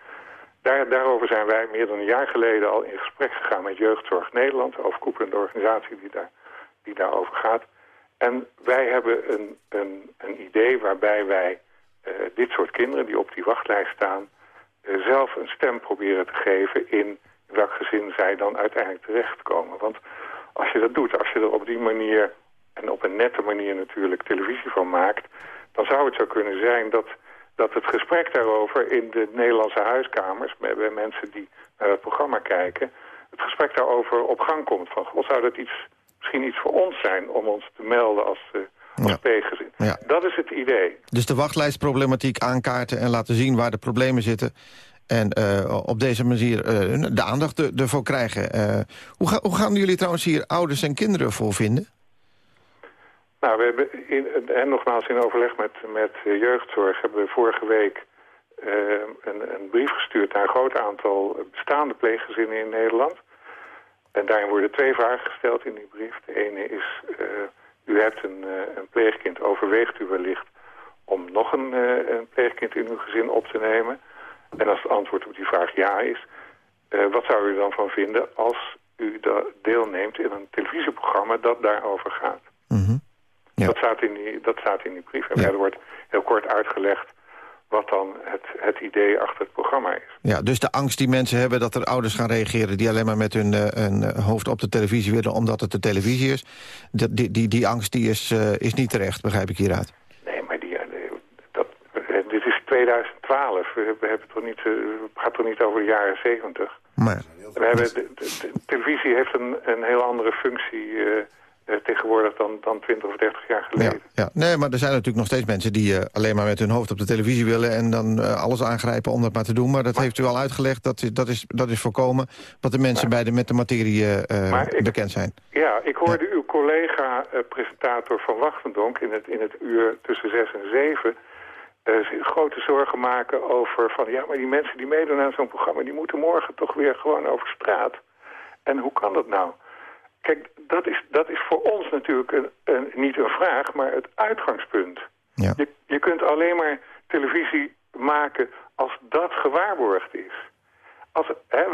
Daar, daarover zijn wij meer dan een jaar geleden al in gesprek gegaan met Jeugdzorg Nederland, overkoepelende organisatie die, daar, die daarover gaat. En wij hebben een, een, een idee waarbij wij eh, dit soort kinderen die op die wachtlijst staan, eh, zelf een stem proberen te geven in welk gezin zij dan uiteindelijk terechtkomen. Want als je dat doet, als je er op die manier, en op een nette manier natuurlijk, televisie van maakt, dan zou het zo kunnen zijn dat, dat het gesprek daarover in de Nederlandse huiskamers, bij, bij mensen die naar het programma kijken, het gesprek daarover op gang komt. Van, god, zou dat iets, misschien iets voor ons zijn om ons te melden als, eh als pleeggezin? Ja. Dat is het idee. Dus de wachtlijstproblematiek aankaarten en laten zien waar de problemen zitten. En eh, op deze manier eh, de aandacht er- ervoor krijgen. Eh, hoe, ga- hoe gaan jullie trouwens hier ouders en kinderen voor vinden? Nou, we hebben in, en nogmaals in overleg met, met jeugdzorg hebben we vorige week een, een brief gestuurd naar een groot aantal bestaande pleeggezinnen in Nederland. En daarin worden twee vragen gesteld in die brief. De ene is, u hebt een, een pleegkind, overweegt u wellicht om nog een, een pleegkind in uw gezin op te nemen? En als het antwoord op die vraag ja is, eh, wat zou u er dan van vinden als u deelneemt in een televisieprogramma dat daarover gaat? Dat, staat in die, dat staat in die brief. En er wordt heel kort uitgelegd wat dan het, het idee achter het programma is. Ja, dus de angst die mensen hebben dat er ouders gaan reageren... die alleen maar met hun een, eh, hoofd op de televisie willen omdat het de televisie is... die, die, die angst die is, eh, is niet terecht, begrijp ik hieruit. Nee, maar die, eh, dat, eh, dit is 2012. We hebben, hebben toch niet, eh, het gaat toch niet over de jaren 70? Maar We hebben, de, de- de televisie heeft een, een heel andere functie eh, eh, tegenwoordig dan, dan 20 of 30 jaar geleden. Ja, nee, maar er zijn natuurlijk nog steeds mensen die eh, alleen maar met hun hoofd op de televisie willen... en dan eh, alles aangrijpen om dat maar te doen. Maar dat heeft u al uitgelegd, dat is, dat is, dat is voorkomen... wat de mensen bij de, met de materie eh, ik- bekend zijn. Ja, ik hoorde uw collega-presentator van Wachtendonk in het, in het uur tussen 6 en 7... eh, grote zorgen maken over van... ja, maar die mensen die meedoen aan zo'n programma... die moeten morgen toch weer gewoon over straat. En hoe kan dat nou? Kijk, dat is, dat is voor ons natuurlijk een, een, niet een vraag, maar het uitgangspunt. Ja. Je, je kunt alleen maar televisie maken als dat gewaarborgd is. Als, hè,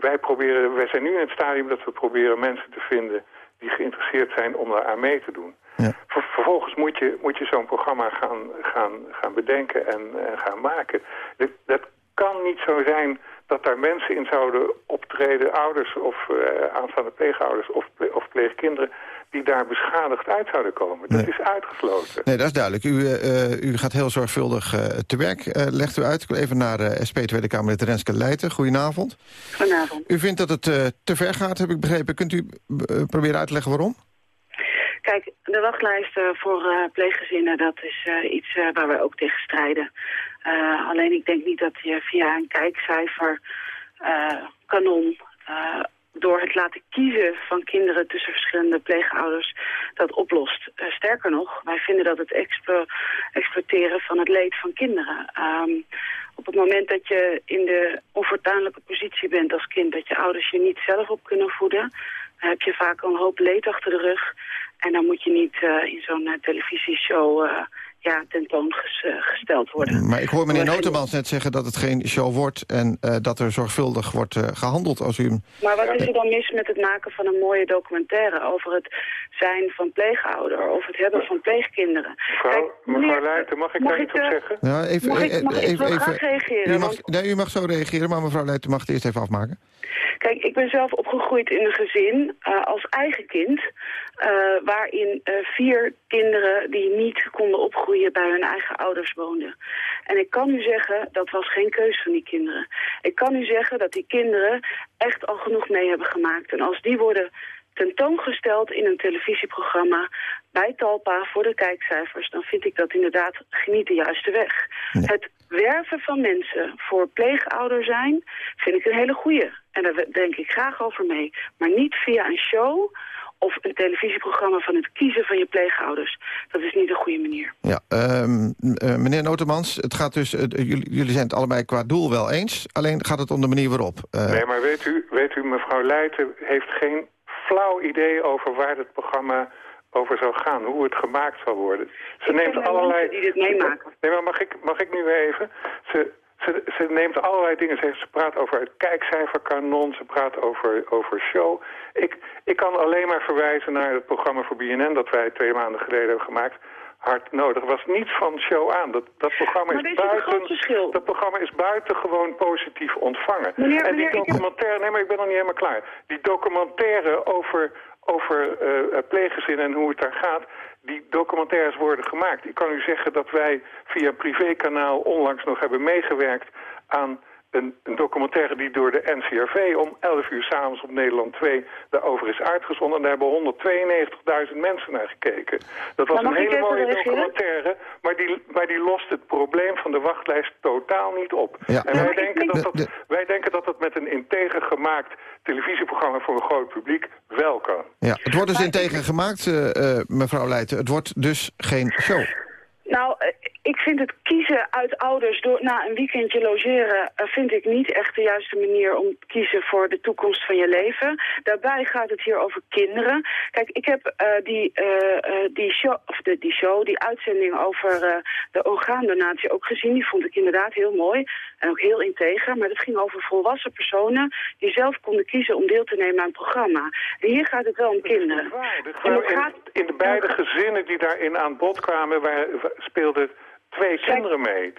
wij, proberen, wij zijn nu in het stadium dat we proberen mensen te vinden die geïnteresseerd zijn om daar aan mee te doen. Ver- vervolgens moet je, moet je zo'n programma gaan, gaan, gaan bedenken en, en gaan maken. Dit, dat kan niet zo zijn dat daar mensen in zouden optreden, ouders of eh, aanstaande pleegouders of, ple- of pleegkinderen, die daar beschadigd uit zouden komen. Dat is uitgesloten. Nee, dat is duidelijk. U, eh, eh, u gaat heel zorgvuldig eh, te werk, eh, legt u uit. Ik wil even naar eh, SP Tweede Kamerlid Renske Leijten. Goedenavond. Goedenavond. U vindt dat het eh, te ver gaat, heb ik begrepen. Kunt u proberen uit te leggen waarom? Kijk, de wachtlijsten voor eh, pleeggezinnen, dat is eh, iets eh, waar we ook tegen strijden. Eh, alleen ik denk niet dat je via een kijkcijfer eh, kanon... eh, door het laten kiezen van kinderen tussen verschillende pleegouders dat oplost. Eh, sterker nog, wij vinden dat het exploiteren van het leed van kinderen. Ehm, op het moment dat je in de onfortuinlijke positie bent als kind... dat je ouders je niet zelf op kunnen voeden... heb je vaak een hoop leed achter de rug. En dan moet je niet eh, in zo'n eh, televisieshow eh, ja, tentoongesteld worden. Maar ik hoor meneer Notemans net zeggen dat het geen show wordt... en eh, dat er zorgvuldig wordt eh, gehandeld als u hem... Maar wat is er dan mis met het maken van een mooie documentaire... over het zijn van pleegouder of het hebben van pleegkinderen? Mevrouw, mevrouw Leijten, mag ik mag daar ik, iets op zeggen? Ja, even, Mag ik- mag even, even, graag reageren, U mag, want- nee, u mag zo reageren, maar mevrouw Leijten mag het eerst even afmaken. Kijk, ik ben zelf opgegroeid in een gezin eh, als eigen kind... eh, waarin eh, vier kinderen die niet konden opgroeien bij hun eigen ouders woonden. En ik kan u zeggen, dat was geen keus van die kinderen. Ik kan u zeggen dat die kinderen echt al genoeg mee hebben gemaakt. En als die worden tentoongesteld in een televisieprogramma bij Talpa voor de kijkcijfers, dan vind ik dat inderdaad niet de juiste weg. Het werven van mensen voor pleegouder zijn vind ik een hele goeie. En daar denk ik graag over mee. Maar niet via een show of een televisieprogramma van het kiezen van je pleegouders. Dat is niet een goede manier. Ja, ehm, eh, meneer Notemans, het gaat dus, eh, jullie, jullie zijn het allebei qua doel wel eens. Alleen gaat het om de manier waarop. Eh, Nee, maar weet u, weet u, mevrouw Leijten heeft geen flauw idee over waar het programma over zou gaan, hoe het gemaakt zal worden. Ze Ik neemt allerlei... die dit meemaken. Nee, maar mag ik, mag ik nu even? Ze, ze, ze neemt allerlei dingen. Ze, ze praat over het kijkcijferkanon, ze praat over, over show. Ik, ik kan alleen maar verwijzen naar het programma voor BNN dat wij twee maanden geleden hebben gemaakt. Hard nodig. Er was niets van show aan. Dat, dat, programma, is buiten, dat programma is buitengewoon positief ontvangen. Meneer- en die meneer, documentaire, nee maar ik ben nog niet helemaal klaar. Die documentaire over, over eh, pleeggezinnen en hoe het daar gaat, die documentaires worden gemaakt. Ik kan u zeggen dat wij via privékanaal onlangs nog hebben meegewerkt aan een, een documentaire die door de NCRV om 11 uur s'avonds op Nederland 2 daarover is uitgezonden. En daar hebben 192.000 mensen naar gekeken. Dat was een hele mooie documentaire, maar die, maar die lost het probleem van de wachtlijst totaal niet op. Ja. En wij denken, denk- dat dat, wij denken dat het met een integer gemaakt televisieprogramma voor een groot publiek wel kan. ja, het wordt dus integer gemaakt, eh, eh, mevrouw Leijten. Het wordt dus geen show. Nou, eh, ik vind het kiezen uit ouders door na een weekendje logeren... eh, vind ik niet echt de juiste manier om te kiezen voor de toekomst van je leven. Daarbij gaat het hier over kinderen. Kijk, ik heb eh, die, die, show, of de, die show, die uitzending over de orgaandonatie ook gezien. Die vond ik inderdaad heel mooi en ook heel integer. Maar dat ging over volwassen personen die zelf konden kiezen om deel te nemen aan het programma. En hier gaat het wel om kinderen. In, in de beide gezinnen die daarin aan bod kwamen, waar, speelden twee kinderen mee.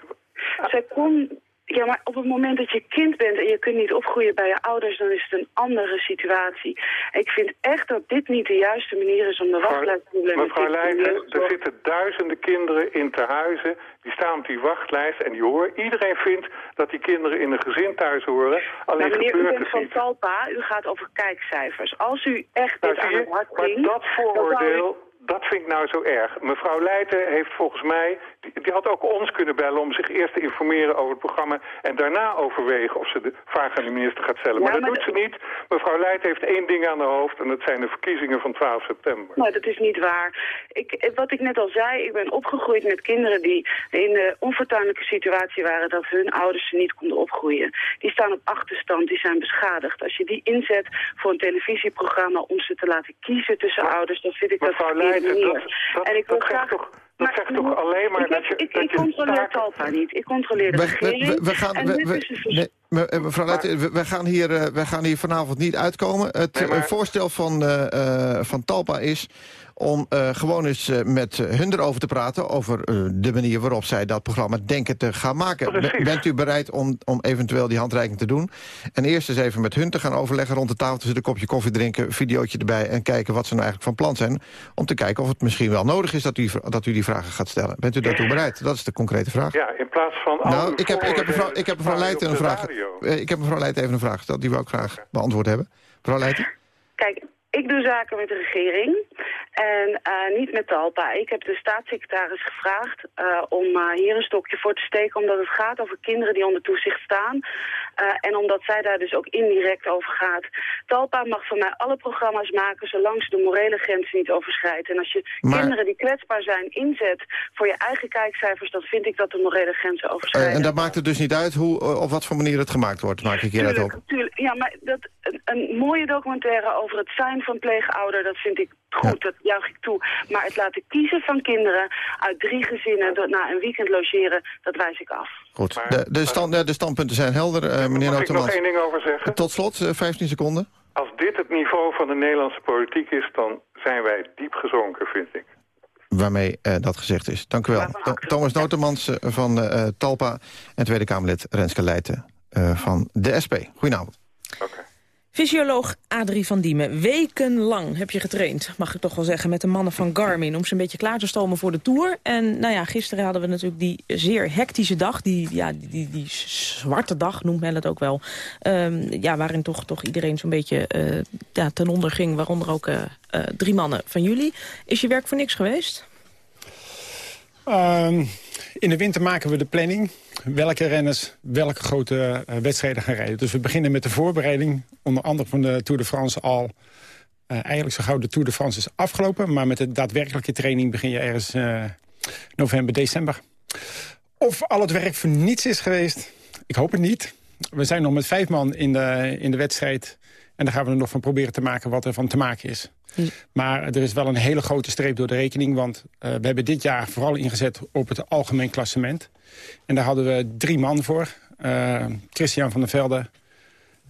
Zij kon... Ja, maar op het moment dat je kind bent en je kunt niet opgroeien bij je ouders, dan is het een andere situatie. Ik vind echt dat dit niet de juiste manier is om de wachtlijstproblemen Mevrouw Leijten, er zitten duizenden kinderen in tehuizen. Die staan op die wachtlijst en die horen. Iedereen vindt dat die kinderen in een gezin thuis horen. Alleen Maar meneer, u gebeurt bent het van. Talpa, u gaat over kijkcijfers. Als u echt Nou, dit aan het hart maar dat dan zou u- vooroordeel, dat vind ik nou zo erg. Mevrouw Leijten heeft volgens mij... Die, had ook ons kunnen bellen om zich eerst te informeren over het programma... en daarna overwegen of ze de vraag aan de minister gaat stellen. maar dat doet ze niet. Mevrouw Leijten heeft één ding aan haar hoofd... en dat zijn de verkiezingen van 12 september. Nou, dat is niet waar. Ik, wat ik net al zei, ik ben opgegroeid met kinderen... die in de onfortuinlijke situatie waren... dat hun ouders ze niet konden opgroeien. Die staan op achterstand, die zijn beschadigd. Als je die inzet voor een televisieprogramma... om ze te laten kiezen tussen ouders... dan vind ik dat verkeerd dat, dat, en ik wil graag... Toch, dat zegt toch alleen maar ik dat je... Ik, dat ik je controleer taak... Talpa niet. Ik controleer de we, regering. We, we gaan, en we, we, een nee, me- eh, mevrouw Leijten, we, we gaan hier, uh, we gaan hier vanavond niet uitkomen. Het Nee, maar- eh, voorstel van, uh, van Talpa is om uh, gewoon eens uh, met hun erover te praten... over uh, de manier waarop zij dat programma denken te gaan maken. Bent u bereid om, om eventueel die handreiking te doen? En eerst eens even met hun te gaan overleggen rond de tafel... tussen een kopje koffie drinken, videootje erbij... en kijken wat ze nou eigenlijk van plan zijn... om te kijken of het misschien wel nodig is dat u, dat u die vragen gaat stellen. Bent u daartoe bereid? Dat is de concrete vraag. Ja, in plaats van... Nou, ik heb, ik heb mevrouw, ik heb mevrouw Leijten een vraag. eh, Ik heb mevrouw Leijten even een vraag gesteld. Die wil ik graag beantwoord hebben. Mevrouw Leijten? Kijk, ik doe zaken met de regering en eh, niet met Talpa. Ik heb de staatssecretaris gevraagd eh, om eh, hier een stokje voor te steken... omdat het gaat over kinderen die onder toezicht staan. Eh, en omdat zij daar dus ook indirect over gaat. Talpa mag van mij alle programma's maken... zolang ze de morele grens niet overschrijdt. En als je Maar- kinderen die kwetsbaar zijn inzet voor je eigen kijkcijfers... dan vind ik dat de morele grenzen overschrijden. Eh, en dat maakt het dus niet uit hoe, eh, op wat voor manier het gemaakt wordt, maak ik hieruit op. Tuurlijk, tuurlijk. Ja, maar dat, een, een mooie documentaire over het zijn van pleegouder, dat vind ik goed, dat juich ik toe. Maar het laten kiezen van kinderen uit drie gezinnen door, na een weekend logeren, dat wijs ik af. Goed, de, de, stand, de, standpunten zijn helder, eh, meneer Mag ik nog één ding over zeggen? Tot slot, eh, 15 seconden. Als dit het niveau van de Nederlandse politiek is... dan zijn wij diep gezonken, vind ik. Waarmee eh, dat gezegd is. Dank u wel. Thomas Notemans eh, van eh, eh, Talpa en Tweede Kamerlid Renske Leijten eh, van de SP. Goedenavond. Fysioloog Adrie van Diemen, wekenlang heb je getraind, mag ik toch wel zeggen, met de mannen van Garmin... om ze een beetje klaar te stomen voor de Tour. En nou ja, gisteren hadden we natuurlijk die zeer hectische dag, die, ja, die, die, die zwarte dag noemt men het ook wel. Ehm, ja, waarin toch, toch iedereen zo'n beetje eh, ja, ten onder ging, waaronder ook eh, eh, drie mannen van jullie. Is je werk voor niks geweest? Ehm, in de winter maken we de planning. Welke renners welke grote eh, wedstrijden gaan rijden. Dus we beginnen met de voorbereiding. Onder andere van de Tour de France al. eh, eigenlijk zo gauw de Tour de France is afgelopen. Maar met de daadwerkelijke training begin je ergens eh, november, december. Of al het werk voor niets is geweest. Ik hoop het niet. We zijn nog met vijf man in de, in de wedstrijd. En daar gaan we er nog van proberen te maken wat er van te maken is. Maar er is wel een hele grote streep door de rekening. Want eh, we hebben dit jaar vooral ingezet op het algemeen klassement. En daar hadden we drie man voor. Eh, Christian van der Velde,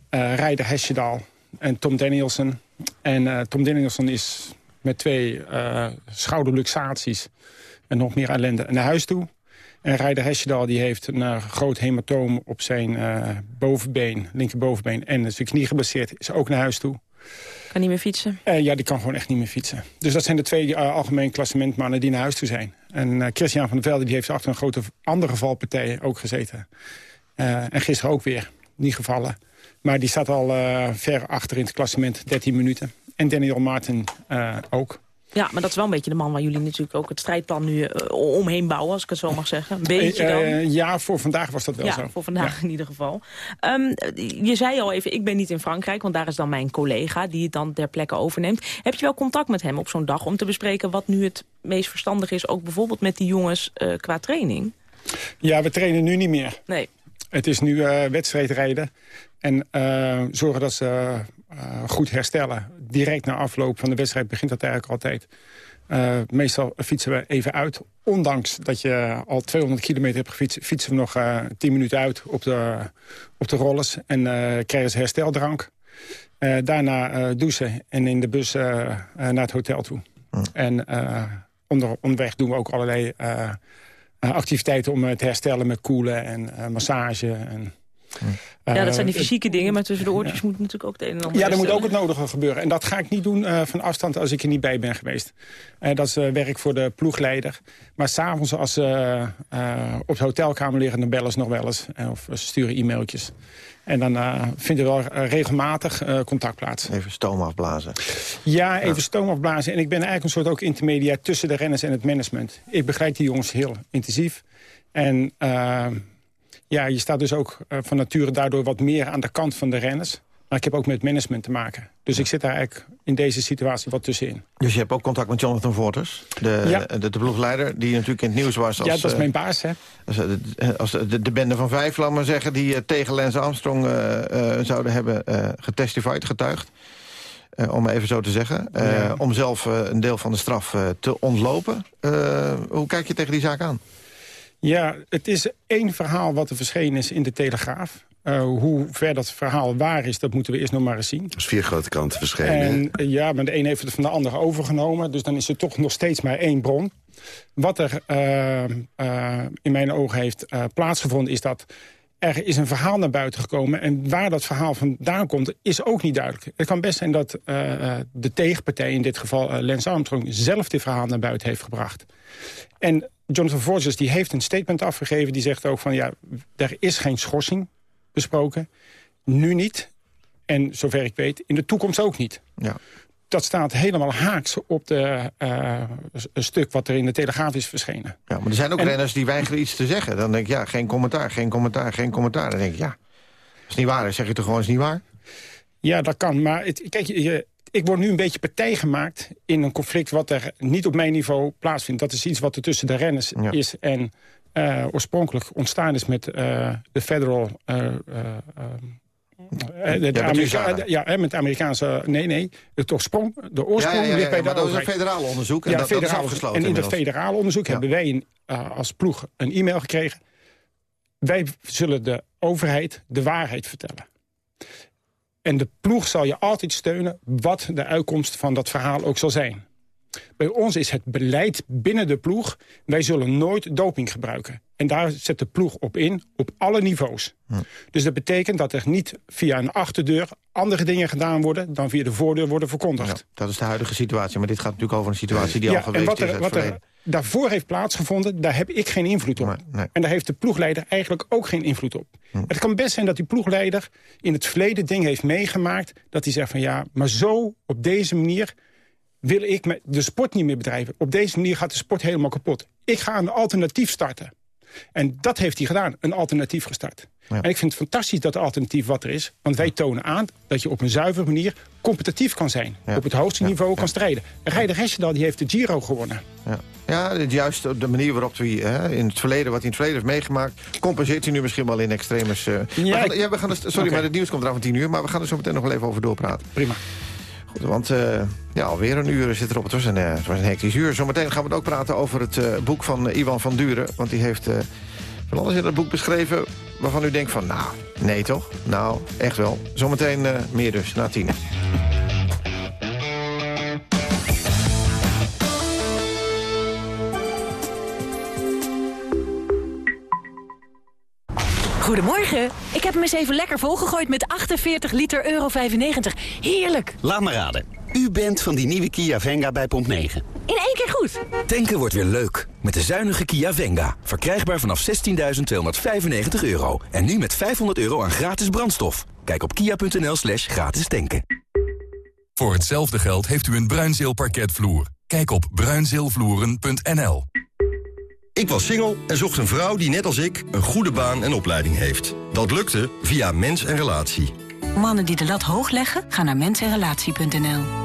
eh Ryder Hesjedal en Tom Danielson. En Tom Danielson is met twee schouderluxaties en nog meer ellende naar huis toe. En Ryder Hesjedal die heeft een groot hematoom op zijn eh, bovenbeen, linkerbovenbeen... en zijn knie geblesseerd, is ook naar huis toe. Kan niet meer fietsen? Eh, ja, die kan gewoon echt niet meer fietsen. Dus dat zijn de twee eh, algemeen klassementmannen die naar huis toe zijn. En eh, Christian van der Velde die heeft achter een grote andere valpartij ook gezeten. En gisteren ook weer, niet gevallen. Maar die staat al ver achter in het klassement, 13 minuten. En Daniel Martin ook. Ja, maar dat is wel een beetje de man waar jullie natuurlijk ook het strijdplan nu eh, omheen bouwen, als ik het zo mag zeggen. Een beetje Eh, dan. eh, ja, voor vandaag was dat wel ja, zo. voor vandaag in ieder geval. Ehm, je zei al even, ik ben niet in Frankrijk, want daar is dan mijn collega die het dan ter plekke overneemt. Heb je wel contact met hem op zo'n dag om te bespreken wat nu het meest verstandig is, ook bijvoorbeeld met die jongens qua training? Ja, we trainen nu niet meer. Nee. Het is nu wedstrijdrijden. En zorgen dat ze goed herstellen. Direct na afloop van de wedstrijd begint dat eigenlijk altijd. Eh, meestal fietsen we even uit. Ondanks dat je al 200 kilometer hebt gefietst... fietsen we nog eh 10 minuten uit op de, op de rollers. En eh, krijgen ze hersteldrank. Eh, daarna eh, douchen en in de bus eh, eh, naar het hotel toe. En eh, onder, onderweg doen we ook allerlei... eh, eh, activiteiten om eh, te herstellen met koelen en eh, massage. En Ja, dat zijn die Eh, fysieke dingen, maar tussen de oortjes moet natuurlijk ook het een en ander Ja, er moet ook het nodige gebeuren. En dat ga ik niet doen eh, van afstand als ik er niet bij ben geweest. Eh, dat is eh, werk voor de ploegleider. Maar s'avonds als ze eh, eh, op de hotelkamer liggen... dan bellen ze nog wel eens. of ze sturen e-mailtjes. En dan eh, vinden we wel regelmatig eh, contact plaats. Even stoom afblazen. Ja, even stoom afblazen. En ik ben eigenlijk een soort ook intermediair tussen de renners en het management. Ik begrijp die jongens heel intensief. En ja, je staat dus ook eh, van nature daardoor wat meer aan de kant van de renners. Maar ik heb ook met management te maken. Dus ik zit daar eigenlijk in deze situatie wat tussenin. Dus je hebt ook contact met Jonathan Voorters, de, Ja. de, de ploegleider... die natuurlijk in het nieuws was als, ja, dat is eh, mijn baas, hè? als, eh, de, als de, de bende van vijf, laat maar zeggen... die tegen Lance Armstrong zouden hebben getestified, getuigd. Om even zo te zeggen. Ja. Om zelf een deel van de straf te ontlopen. Hoe kijk je tegen die zaak aan? Ja, het is één verhaal wat er verschenen is in de Telegraaf. Eh, hoe ver dat verhaal waar is, dat moeten we eerst nog maar eens zien. Dat is vier grote kranten verschenen. En eh, ja, maar de een heeft het van de ander overgenomen. Dus dan is er toch nog steeds maar één bron. Wat er eh, in mijn ogen heeft plaatsgevonden is dat... er is een verhaal naar buiten gekomen. En waar dat verhaal vandaan komt, is ook niet duidelijk. Het kan best zijn dat de tegenpartij, in dit geval Lance Armstrong... zelf dit verhaal naar buiten heeft gebracht. En Jonathan Forges die heeft een statement afgegeven. Die zegt ook van ja, er is geen schorsing besproken. Nu niet. En zover ik weet, in de toekomst ook niet. Ja. Dat staat helemaal haaks op de, eh, stuk wat er in de Telegraaf is verschenen. Ja, maar er zijn ook En- renners die weigeren iets te zeggen. Dan denk ik, ja, geen commentaar, geen commentaar, geen commentaar. Dan denk ik, ja, als het niet waar is, zeg je toch gewoon, is niet waar? Ja, dat kan. Maar het, kijk, je, ik word nu een beetje partij gemaakt in een conflict... wat er niet op mijn niveau plaatsvindt. Dat is iets wat er tussen de renners is en eh, oorspronkelijk ontstaan is met eh, de federal... eh, de, de Amerika- ja, met de Amerikaanse... Nee, nee, het oorsprong, de oorsprong Ja, ligt bij de dat is een federaal onderzoek en Ja, dat- dat is federaal afgesloten En in dat federaal onderzoek hebben wij een, als ploeg een e-mail gekregen. Wij zullen de overheid de waarheid vertellen. En de ploeg zal je altijd steunen wat de uitkomst van dat verhaal ook zal zijn. Bij ons is het beleid binnen de ploeg... wij zullen nooit doping gebruiken. En daar zet de ploeg op in, op alle niveaus. Dus dat betekent dat er niet via een achterdeur... andere dingen gedaan worden dan via de voordeur worden verkondigd. Dat is de huidige situatie, maar dit gaat natuurlijk over een situatie die Ja, al geweest en wat is er, wat er daarvoor heeft plaatsgevonden, daar heb ik geen invloed op. En daar heeft de ploegleider eigenlijk ook geen invloed op. Hm. Het kan best zijn dat die ploegleider in het verleden dingen heeft meegemaakt... dat hij zegt van ja, maar zo, op deze manier wil ik de sport niet meer bedrijven. Op deze manier gaat de sport helemaal kapot. Ik ga een alternatief starten. En dat heeft hij gedaan, een alternatief gestart. En ik vind het fantastisch dat alternatief wat er is. Want wij tonen aan dat je op een zuivere manier competitief kan zijn. Op het hoogste niveau kan strijden. Rijder Hesjedal die heeft de Giro gewonnen. Ja, ja juist op de manier waarop hij hè, in het verleden, wat hij in het verleden heeft meegemaakt... compenseert hij nu misschien wel in extremes. eh. we Ja, gaan, ja, we gaan er, sorry, maar het nieuws komt eraan van tien uur... maar we gaan er zo meteen nog wel even over doorpraten. Prima. Goed, want eh, ja, alweer een uur zit erop. Het was een, eh, het was een hectisch uur. Zometeen gaan we het ook praten over het eh, boek van eh, Iwan van Duren. Want die heeft eh, van alles in het boek beschreven... waarvan u denkt van, nou, nee toch? Nou, echt wel. Zometeen eh, meer dus, na tien. Goedemorgen. Ik heb hem eens even lekker volgegooid met 48 liter euro 95. Heerlijk. Laat me raden. U bent van die nieuwe Kia Venga bij Pomp 9. In één keer goed. Tanken wordt weer leuk. Met de zuinige Kia Venga. Verkrijgbaar vanaf 16.295 euro. En nu met 500 euro aan gratis brandstof. Kijk op kia.nl slash gratis tanken. Voor hetzelfde geld heeft u een Bruinzeel parketvloer. Kijk op bruinzeelvloeren.nl. Ik was single en zocht een vrouw die net als ik een goede baan en opleiding heeft. Dat lukte via Mens en Relatie. Mannen die de lat hoog leggen, gaan naar mensenrelatie.nl.